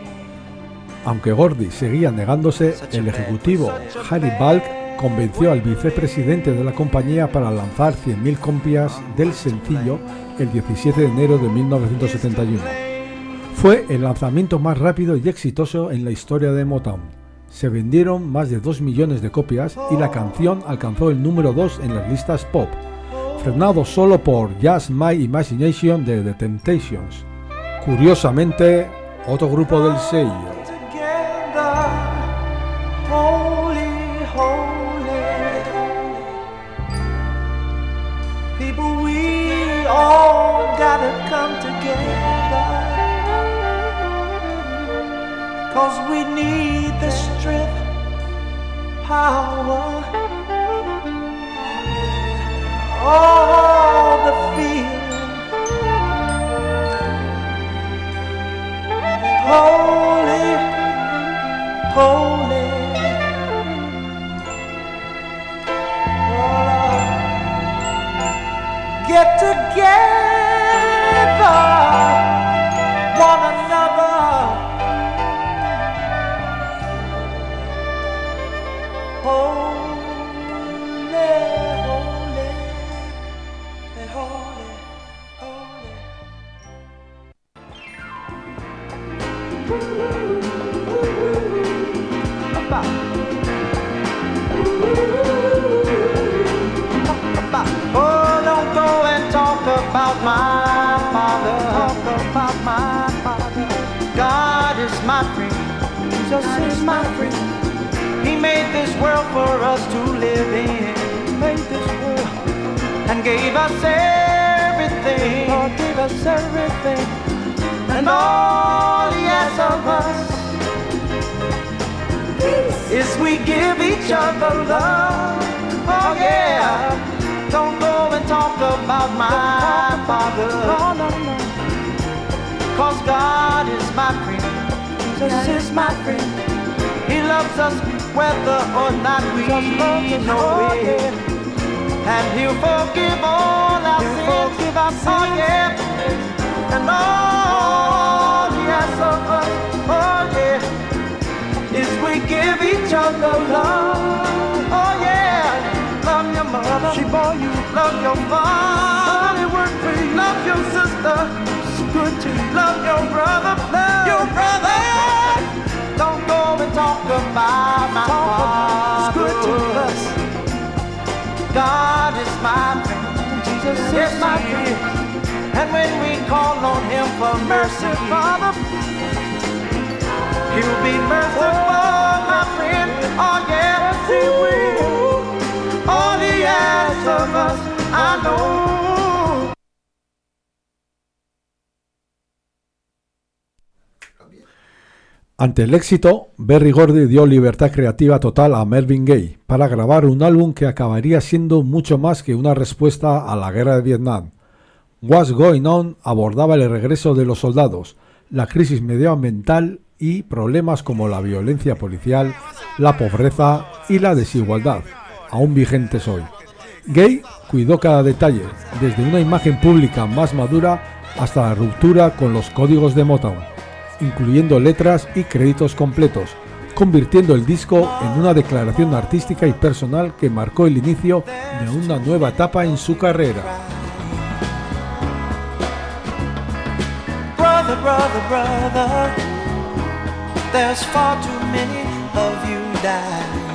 Aunque Gordy seguía negándose, el ejecutivo Harry Balk convenció al vicepresidente de la compañía para lanzar 100.000 copias del sencillo el 17 de enero de 1971. Fue el lanzamiento más rápido y exitoso en la historia de Motown. Se vendieron más de 2 millones de copias y la canción alcanzó el número 2 en las listas pop, frenado solo por Just My Imagination de The Temptations. Curiosamente, otro grupo del sello. Cause we need power, all the feeling. Holy, holy. Get together, Jesus is my friend. He made this world for us to live in. Made this world and gave us everything. Lord gave us everything. And all He asks of us is we give each other love. Oh yeah. Don't go and talk about my father. No, no, no. Cause God is my friend. Jesus is my friend. He loves us whether or not we know it. Oh, and he'll forgive all our sins. Forgive our oh, sins. Oh yeah. And all he asks of us, oh yeah, is we give each other love. Oh yeah. Love your mother. She bore you. Love your father. He worked for you. Love your sister. Good to. Love your brother. Love your brother. Don't go and talk about my father. It's good to us. God is my friend. Jesus is my friend. And when we call on him for mercy, Father, he'll be merciful, oh, my friend. Oh, yes, he will. All he asks of us, I know. Ante el éxito, Berry Gordy dio libertad creativa total a Melvin Gaye para grabar un álbum que acabaría siendo mucho más que una respuesta a la guerra de Vietnam. What's Going On abordaba el regreso de los soldados, la crisis medioambiental y problemas como la violencia policial, la pobreza y la desigualdad, aún vigentes hoy. Gay cuidó cada detalle, desde una imagen pública más madura hasta la ruptura con los códigos de Motown, incluyendo letras y créditos completos, convirtiendo el disco en una declaración artística y personal que marcó el inicio de una nueva etapa en su carrera. Brother, brother, brother, there's far too many of you dying.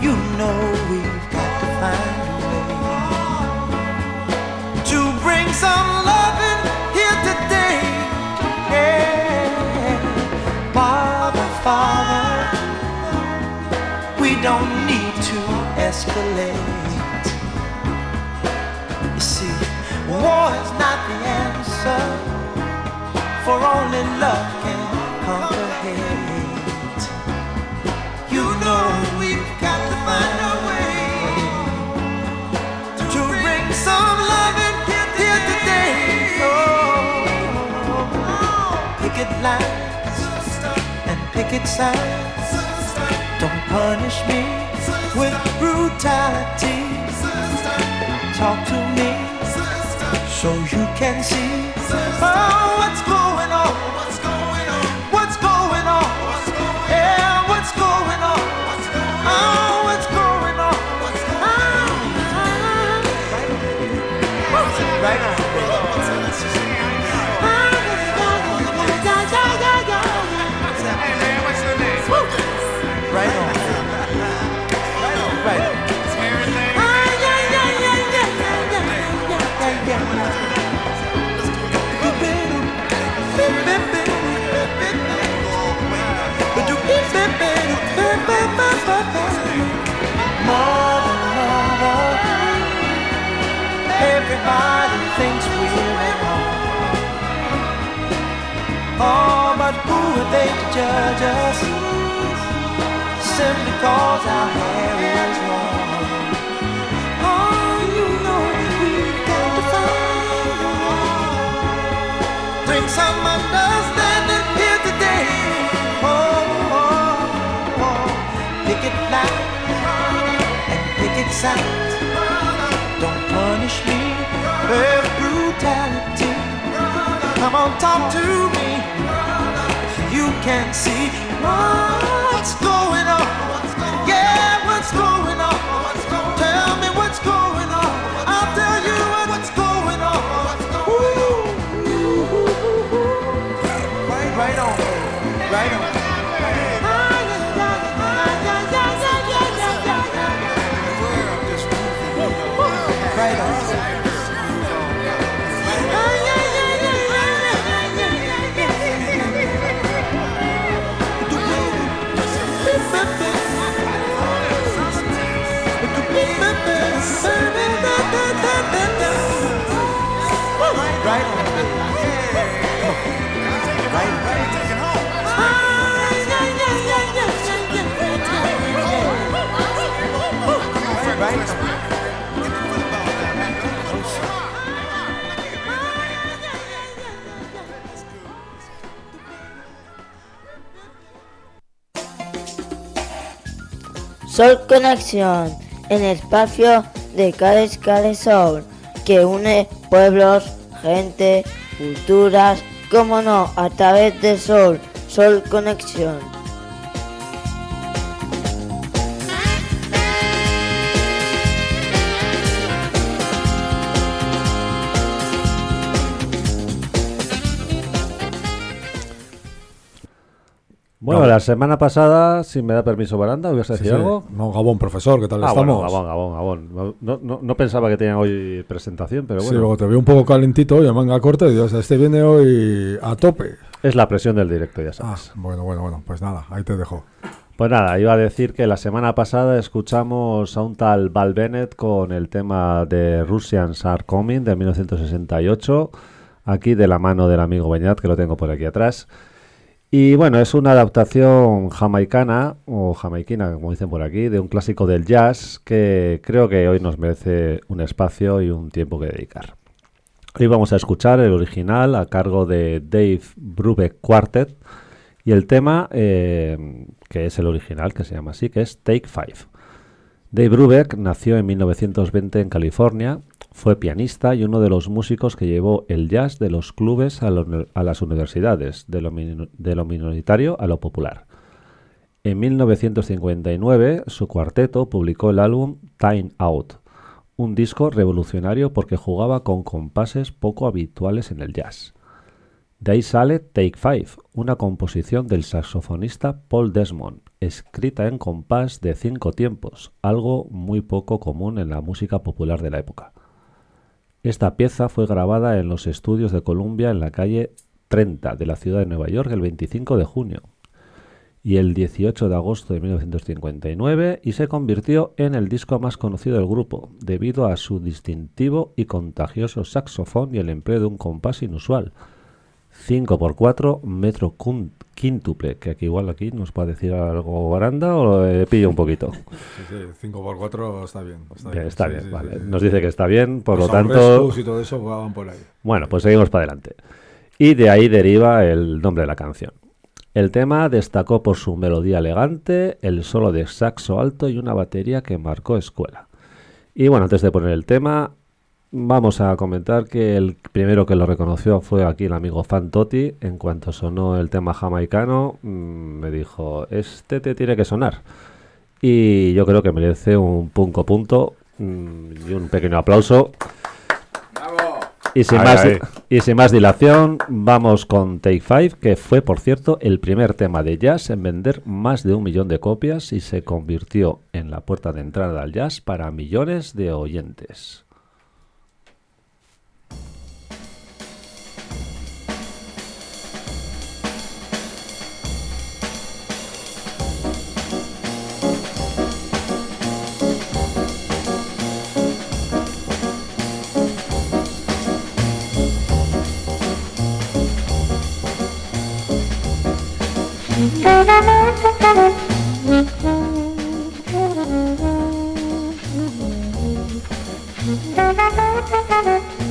You know we've got to find a way to bring some escalate. You see, war is not the answer, for only love can conquer hate. You know we've got to find a way to bring some love in here today. Oh, picket lines and picket signs. Don't punish me with brutality. Talk to me so you can see oh, what's going on. Oh, but who are they to judge us? Simply cause our hair is long. Oh, you know we've got to find. Bring some understanding here today. Oh, oh, oh. picket line and picket signs. Don't punish me with brutality. Come on, talk to me. You can see what's going on. Sol Conexión, el espacio de Cales Cales Soul, que une pueblos, gente, culturas, como no, a través de Sol, Sol Conexión. Bueno, la semana pasada, si me da permiso Baranda, ¿voy a Sí, decir sí. algo? No, Gabón, profesor, ¿qué tal Ah, estamos? bueno, Gabón, Gabón, Gabón. No, no- no pensaba que tenían hoy presentación, pero Sí, bueno. luego te veo un poco calentito y a manga corta y dios, este viene hoy a tope. Es la presión del directo, ya sabes. Ah, bueno, bueno, bueno, pues nada, ahí te dejo. Pues nada, iba a decir que la semana pasada escuchamos a un tal Val Bennett con el tema de Russians Are Coming de 1968, aquí de la mano del amigo Beñat, que lo tengo por aquí atrás. Y bueno, es una adaptación jamaicana, o jamaiquina, como dicen por aquí, de un clásico del jazz que creo que hoy nos merece un espacio y un tiempo que dedicar. Hoy vamos a escuchar el original a cargo de Dave Brubeck Quartet y el tema, eh, que es el original, que se llama así, que es Take Five. Dave Brubeck nació en 1920 en California, Fue pianista y uno de los músicos que llevó el jazz de los clubes a, las universidades, de lo, de lo minoritario a lo popular. En 1959, su cuarteto publicó el álbum Time Out, un disco revolucionario porque jugaba con compases poco habituales en el jazz. De ahí sale Take Five, una composición del saxofonista Paul Desmond, escrita en compás de cinco tiempos, algo muy poco común en la música popular de la época. Esta pieza fue grabada en los estudios de Columbia en la calle 30 de la ciudad de Nueva York el 25 de junio y el 18 de agosto de 1959 y se convirtió en el disco más conocido del grupo debido a su distintivo y contagioso saxofón y el empleo de un compás inusual. 5x4 metro quíntuple, que aquí igual aquí nos puede decir algo baranda o le pillo un poquito. Sí, sí, 5x4 está bien. Está Bien, bien, está sí, bien, sí, vale. sí, sí. Nos dice que está bien, por Los lo tanto... Y todo eso jugaban por ahí. Bueno, pues seguimos para adelante. Y de ahí deriva el nombre de la canción. El tema destacó por su melodía elegante, el solo de saxo alto y una batería que marcó escuela. Y bueno, antes de poner el tema, vamos a comentar que el primero que lo reconoció fue aquí el amigo Fantotti. En cuanto sonó el tema jamaicano, mm, me dijo, este te tiene que sonar. Y yo creo que merece un punco punto mm, y un pequeño aplauso. Y sin, Ahí, más, ahí. y sin más dilación, vamos con Take Five, que fue, por cierto, el primer tema de jazz en vender más de un millón de copias y se convirtió en la puerta de entrada al jazz para millones de oyentes. Thank you.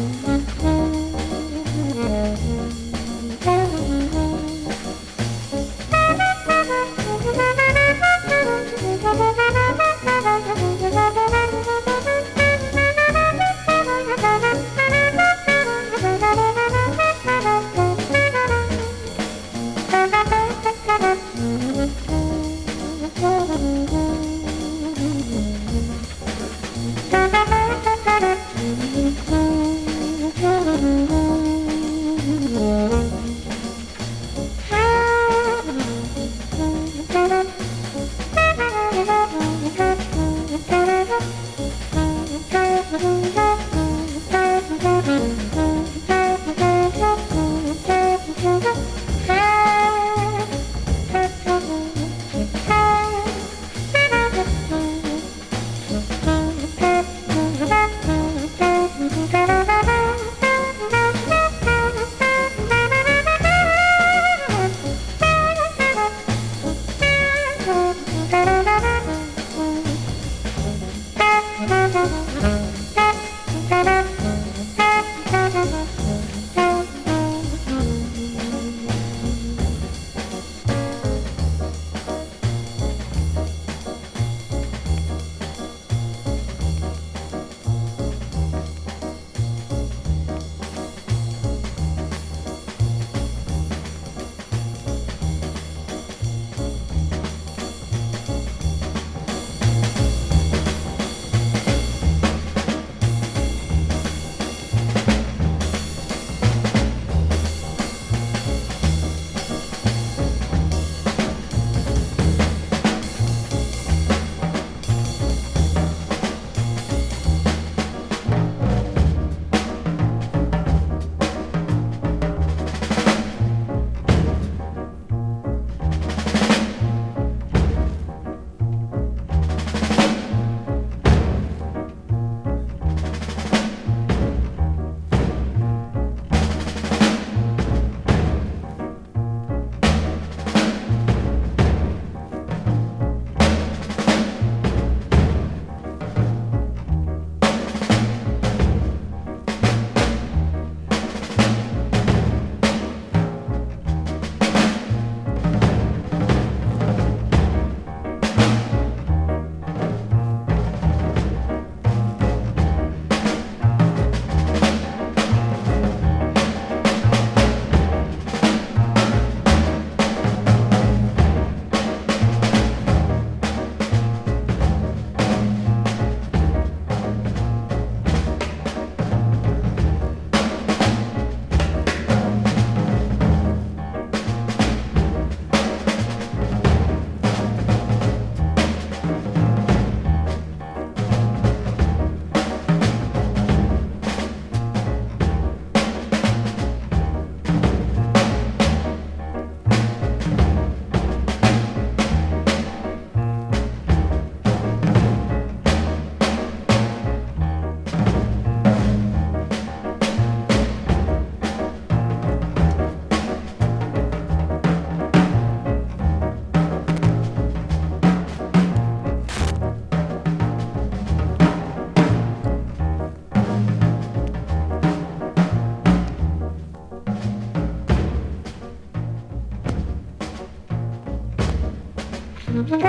Thank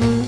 you.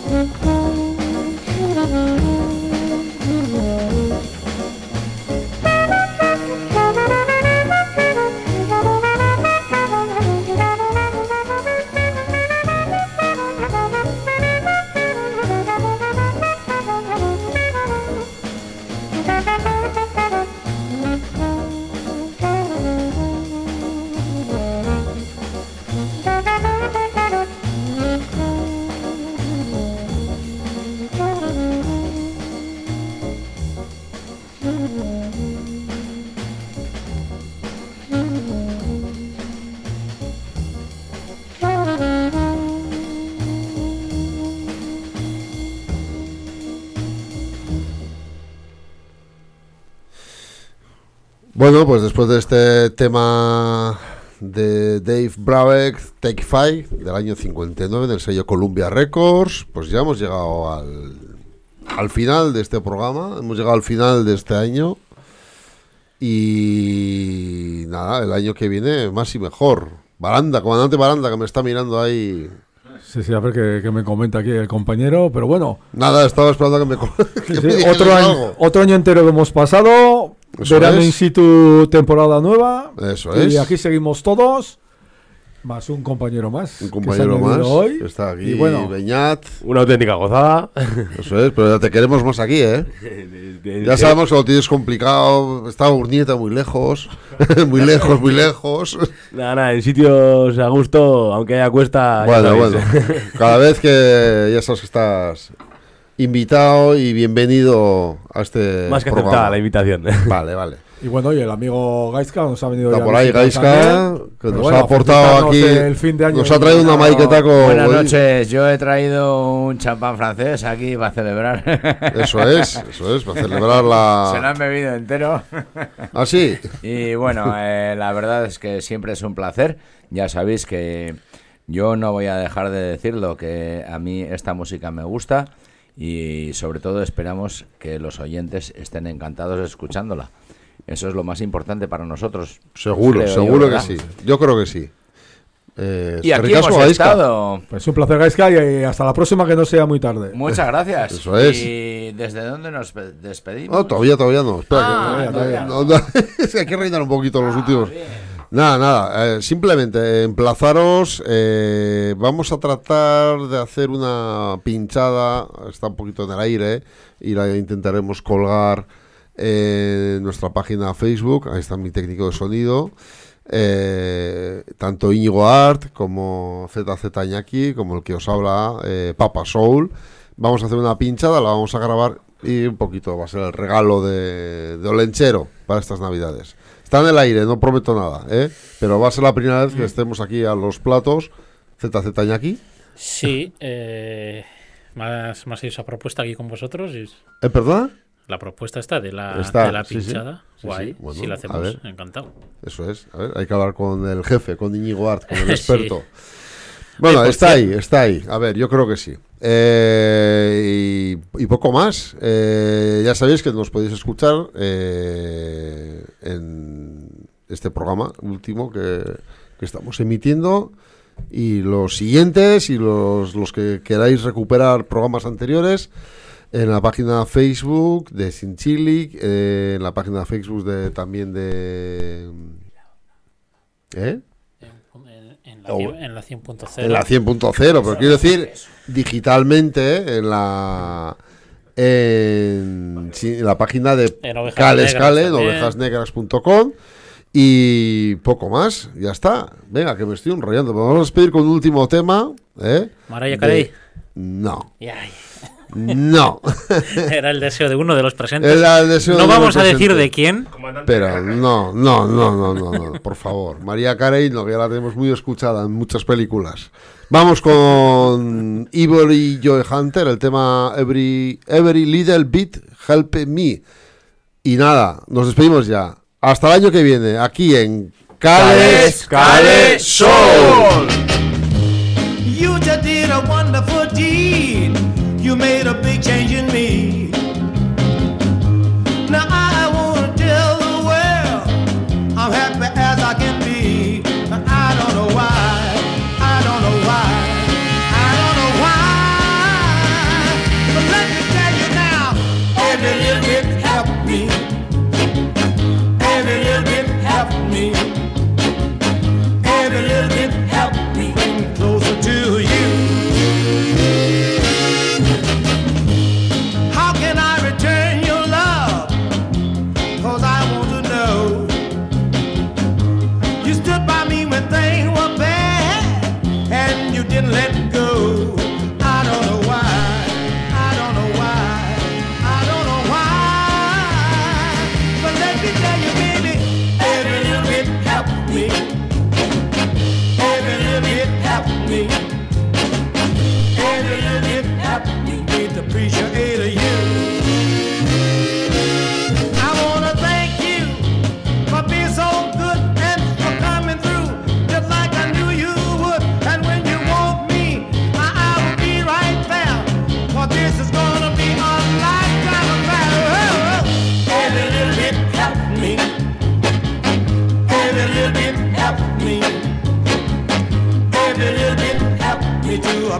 Bueno, pues después de este tema de Dave Brabeck, Take Five, del año 59, del sello Columbia Records, pues ya hemos llegado al, al final de este programa, hemos llegado al final de este año. Y nada, el año que viene más y mejor. Baranda, comandante Baranda, que me está mirando ahí. Sí, sí, a ver qué me comenta aquí el compañero, pero bueno. Nada, estaba esperando que me, que Sí, me otro, año, algo. otro año entero que hemos pasado, Eso verano es. in situ, temporada nueva. Eso y es. aquí seguimos todos, más un compañero más. Un compañero más. hoy. que está aquí, Y bueno, Beñat. Una auténtica gozada. Eso es, pero ya te queremos más aquí, ¿eh? Ya sabemos que lo tienes complicado. Está Urnieta muy lejos. muy lejos, muy lejos. Nada, nada, en sitios a gusto, aunque haya cuesta. Bueno, bueno. Cada vez que ya sabes que estás invitado y bienvenido a este Más que programa. aceptada la invitación. Vale, vale. y bueno, y el amigo Gaiska nos ha venido Está por ahí Gaiska, que nos bueno, ha aportado aquí. el fin de año. Nos ha traído una maiqueta con. Buenas noches, yo he traído un champán francés aquí para celebrar. Eso es, eso es, para celebrar la- Se lo han bebido entero. ¿Ah, sí? Y bueno, eh, la verdad es que siempre es un placer. Ya sabéis que yo no voy a dejar de decirlo, que a mí esta música me gusta y sobre todo esperamos que los oyentes estén encantados escuchándola. Eso es lo más importante para nosotros. Seguro, creo yo, seguro que ¿verdad? sí. Yo creo que sí. Eh, Y aquí Ricasco, hemos estado. Pues un placer, Gaiska, y hasta la próxima que no sea muy tarde. Muchas gracias. Eso es. ¿Y desde dónde nos pe- despedimos? No, todavía, todavía no. Espera, Ah, que- todavía no, no, es que hay que reinar un poquito los últimos. Nada, nada. eh, simplemente emplazaros. eh, vamos a tratar de hacer una pinchada. Está un poquito en el aire. Y la intentaremos colgar en nuestra página Facebook. Ahí está mi técnico de sonido. eh, tanto Íñigo Art como ZZ Iñaki, como el que os habla, eh, Papa Soul. Vamos a hacer una pinchada, la vamos a grabar y un poquito va a ser el regalo de Olenchero para estas navidades. Está en el aire, no prometo nada, ¿eh? pero va a ser la primera vez que estemos aquí a los platos. ZZ Iñaki. Sí, eh, más, más esa propuesta aquí con vosotros. Y ¿Eh, perdona? la propuesta está de la, Está, de la sí. pinchada. Sí, Guay, sí, bueno, si la hacemos, encantado. Eso es. A ver, hay que hablar con el jefe, con Íñigo Art, con el experto. Bueno, Eh, está ahí, está ahí. A ver, yo creo que sí. Eh, y, y poco más. Eh, ya sabéis que nos podéis escuchar eh, en este programa último que, que estamos emitiendo. Y los siguientes y los, los que queráis recuperar programas anteriores en la página Facebook de Sinchili, eh, en la página Facebook de también de... ¿Eh? En la, O- cien- en la 100.0. En la 100.0, pero quiero decir digitalmente en la en, la página de En Ovejas Cale Negras Scale, en también. ovejasnegras.com y poco más, ya está. Venga, que me estoy enrollando. Vamos a despedir con un último tema. ¿eh? Mariah De- Carey. No. No. Era el deseo de uno de los presentes. Era el deseo no de vamos a decir de quién. Pero no, no, no, no, no, no, por favor. María Carey, no, que ya la tenemos muy escuchada en muchas películas. Vamos con Ivory Joy Hunter, el tema Every, Every Little Bit Help Me. Y nada, nos despedimos ya. Hasta el año que viene, aquí en Cales, Cales Soul. You just did a wonderful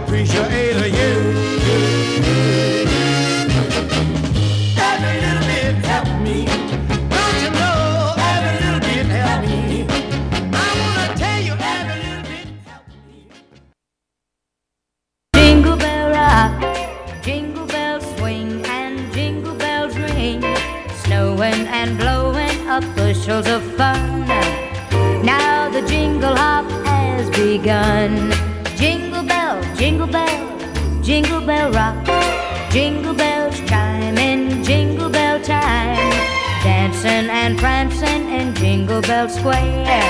appreciate you. I you. Jingle bell rock, jingle bells swing, and jingle bells ring. Snowing and blowing up bushels of fun. Now the jingle hop has begun. Jingle jingle bell, jingle bell rock. Jingle bells chime in jingle bell time. Dancing and prancing in Jingle Bell Square.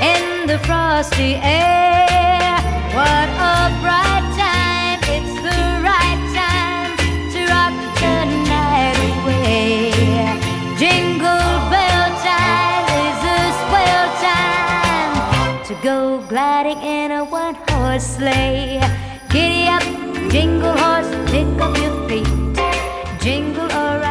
In the frosty air. What a bright time. It's the right time to rock the night away. Jingle bell time is a swell time to go gliding in a one horse sleigh. Jingle horse, pick up your feet. Jingle around.